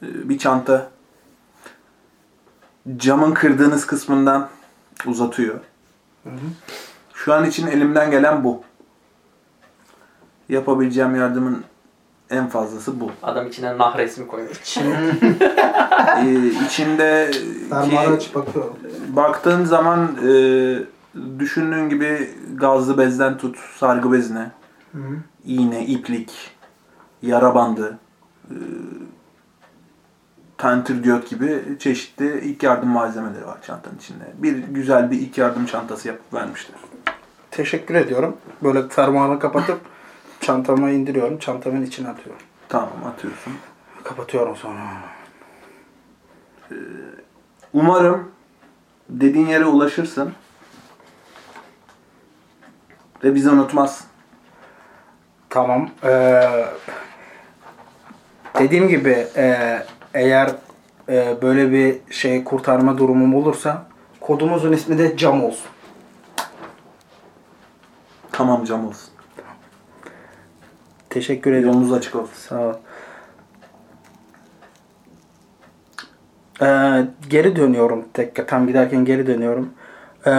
e, bir çanta. Camın kırdığınız kısmından uzatıyor. Şu an için elimden gelen bu. Yapabileceğim yardımın en fazlası bu. Adam içine nah resmi koymuş. Ee, [LAUGHS] içinde ki, bakıyorum. baktığın zaman e, düşündüğün gibi gazlı bezden tut sargı bezine, iğne, iplik, yara bandı, e, tentür diyot gibi çeşitli ilk yardım malzemeleri var çantanın içinde. Bir güzel bir ilk yardım çantası yapıp vermişler. Teşekkür ediyorum. Böyle fermuarını kapatıp çantama indiriyorum. Çantamın içine atıyorum. Tamam atıyorsun. Kapatıyorum sonra. Umarım dediğin yere ulaşırsın. Ve bizi unutmazsın. Tamam. Ee, dediğim gibi e, eğer e, böyle bir şey kurtarma durumum olursa kodumuzun ismi de cam olsun. Tamam cam olsun. Teşekkür ediyorum. Yolunuz açık olsun. Sağ ol. Ee, geri dönüyorum tekrar. Tam giderken geri dönüyorum. Ee,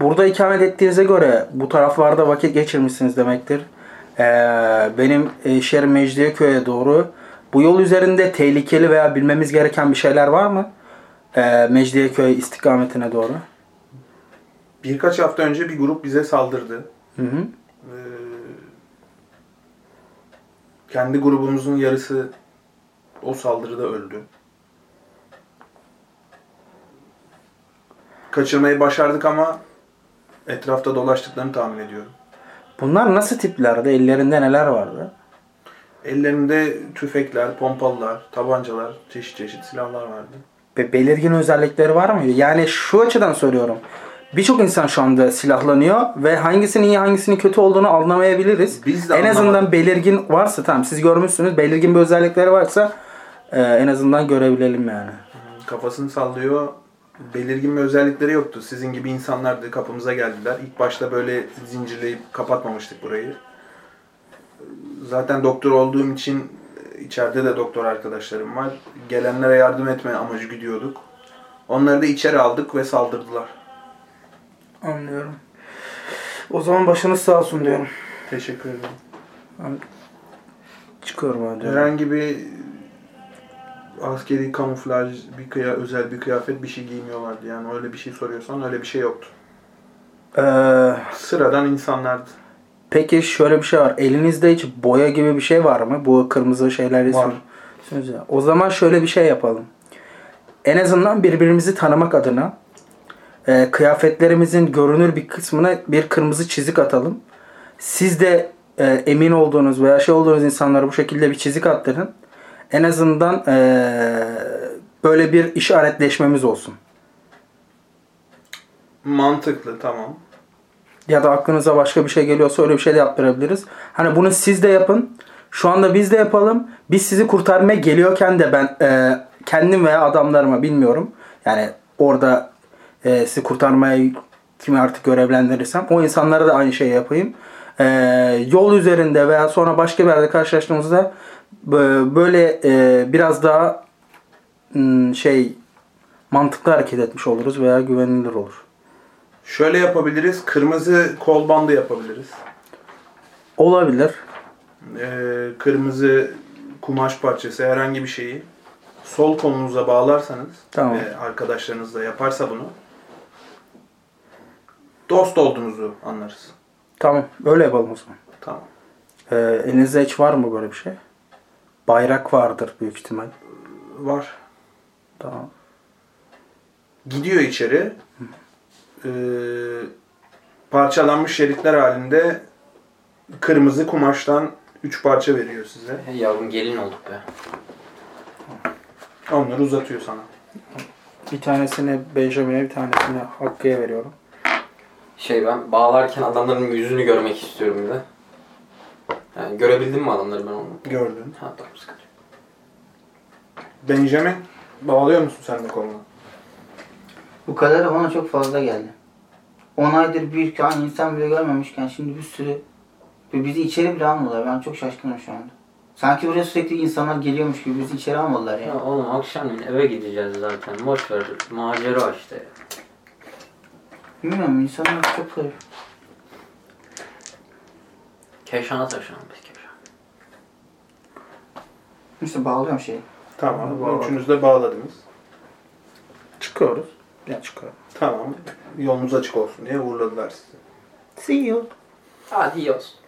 burada ikamet ettiğinize göre bu taraflarda vakit geçirmişsiniz demektir. Ee, benim iş yerim Mecidiyeköy'e doğru. Bu yol üzerinde tehlikeli veya bilmemiz gereken bir şeyler var mı? Ee, Mecidiyeköy istikametine doğru. Birkaç hafta önce bir grup bize saldırdı. Hı hı. Ee, kendi grubumuzun yarısı o saldırıda öldü. Kaçırmayı başardık ama etrafta dolaştıklarını tahmin ediyorum. Bunlar nasıl tiplerdi? Ellerinde neler vardı? Ellerinde tüfekler, pompalılar, tabancalar, çeşit çeşit silahlar vardı. Ve belirgin özellikleri var mı? Yani şu açıdan söylüyorum. Birçok insan şu anda silahlanıyor ve hangisinin iyi hangisinin kötü olduğunu anlamayabiliriz. Biz de en azından belirgin varsa tamam siz görmüşsünüz. Belirgin bir özellikleri varsa e, en azından görebilelim yani. Kafasını sallıyor. Belirgin bir özellikleri yoktu. Sizin gibi insanlar da kapımıza geldiler. İlk başta böyle zincirleyip kapatmamıştık burayı. Zaten doktor olduğum için içeride de doktor arkadaşlarım var. Gelenlere yardım etme amacı güdüyorduk. Onları da içeri aldık ve saldırdılar. Anlıyorum. O zaman başınız sağ olsun diyorum. Teşekkür ederim. Çıkıyorum hadi. Herhangi bir askeri kamuflaj, bir kıya, özel bir kıyafet bir şey giymiyorlardı. Yani öyle bir şey soruyorsan öyle bir şey yoktu. Ee, Sıradan insanlardı. peki şöyle bir şey var. Elinizde hiç boya gibi bir şey var mı? Bu kırmızı şeyler ya. O zaman şöyle bir şey yapalım. En azından birbirimizi tanımak adına e, kıyafetlerimizin görünür bir kısmına bir kırmızı çizik atalım. Siz de e, emin olduğunuz veya şey olduğunuz insanlara bu şekilde bir çizik attırın. En azından e, böyle bir işaretleşmemiz olsun. Mantıklı tamam. Ya da aklınıza başka bir şey geliyorsa öyle bir şey de yaptırabiliriz. Hani bunu siz de yapın. Şu anda biz de yapalım. Biz sizi kurtarmaya geliyorken de ben e, kendim veya adamlarıma bilmiyorum. Yani orada e, sizi kurtarmaya kimi artık görevlendirirsem o insanlara da aynı şeyi yapayım. E, yol üzerinde veya sonra başka bir yerde karşılaştığımızda böyle e, biraz daha hmm, şey mantıklı hareket etmiş oluruz veya güvenilir olur. Şöyle yapabiliriz. Kırmızı kol bandı yapabiliriz. Olabilir. Ee, kırmızı kumaş parçası herhangi bir şeyi sol kolunuza bağlarsanız Tamam. ve arkadaşlarınız da yaparsa bunu dost olduğunuzu anlarız. Tamam. Öyle yapalım o zaman. Tamam. Ee, elinizde hiç var mı böyle bir şey? Bayrak vardır büyük ihtimal. Var. Tamam. Gidiyor içeri. Ee, parçalanmış şeritler halinde kırmızı kumaştan 3 parça veriyor size. Hey yavrum gelin olduk be. Onları uzatıyor sana. Bir tanesini Benjamin'e bir tanesini Hakkı'ya veriyorum. Şey ben bağlarken adamların yüzünü görmek istiyorum bir de. Yani görebildin mi adamları ben onu? Gördün. Ha tamam sıkıntı. yok. Benjamin bağlıyor musun sen de kolunu? Bu kadar bana çok fazla geldi. 10 aydır bir tane insan bile görmemişken şimdi bir sürü ve bizi içeri bile almıyorlar. Ben çok şaşkınım şu anda. Sanki buraya sürekli insanlar geliyormuş gibi bizi içeri almadılar ya. Ya oğlum akşamleyin eve gideceğiz zaten. Boş ver. Macera işte. Bilmiyorum insanlar çok garip. Keşana taşınalım biz Keşan. İşte bağlıyorum şeyi. Tamam. Bağladım. Üçünüz de bağladınız. Çıkıyoruz. Ya çıkıyorum. Tamam. Yolunuz açık olsun diye uğurladılar sizi. See you. Olsun.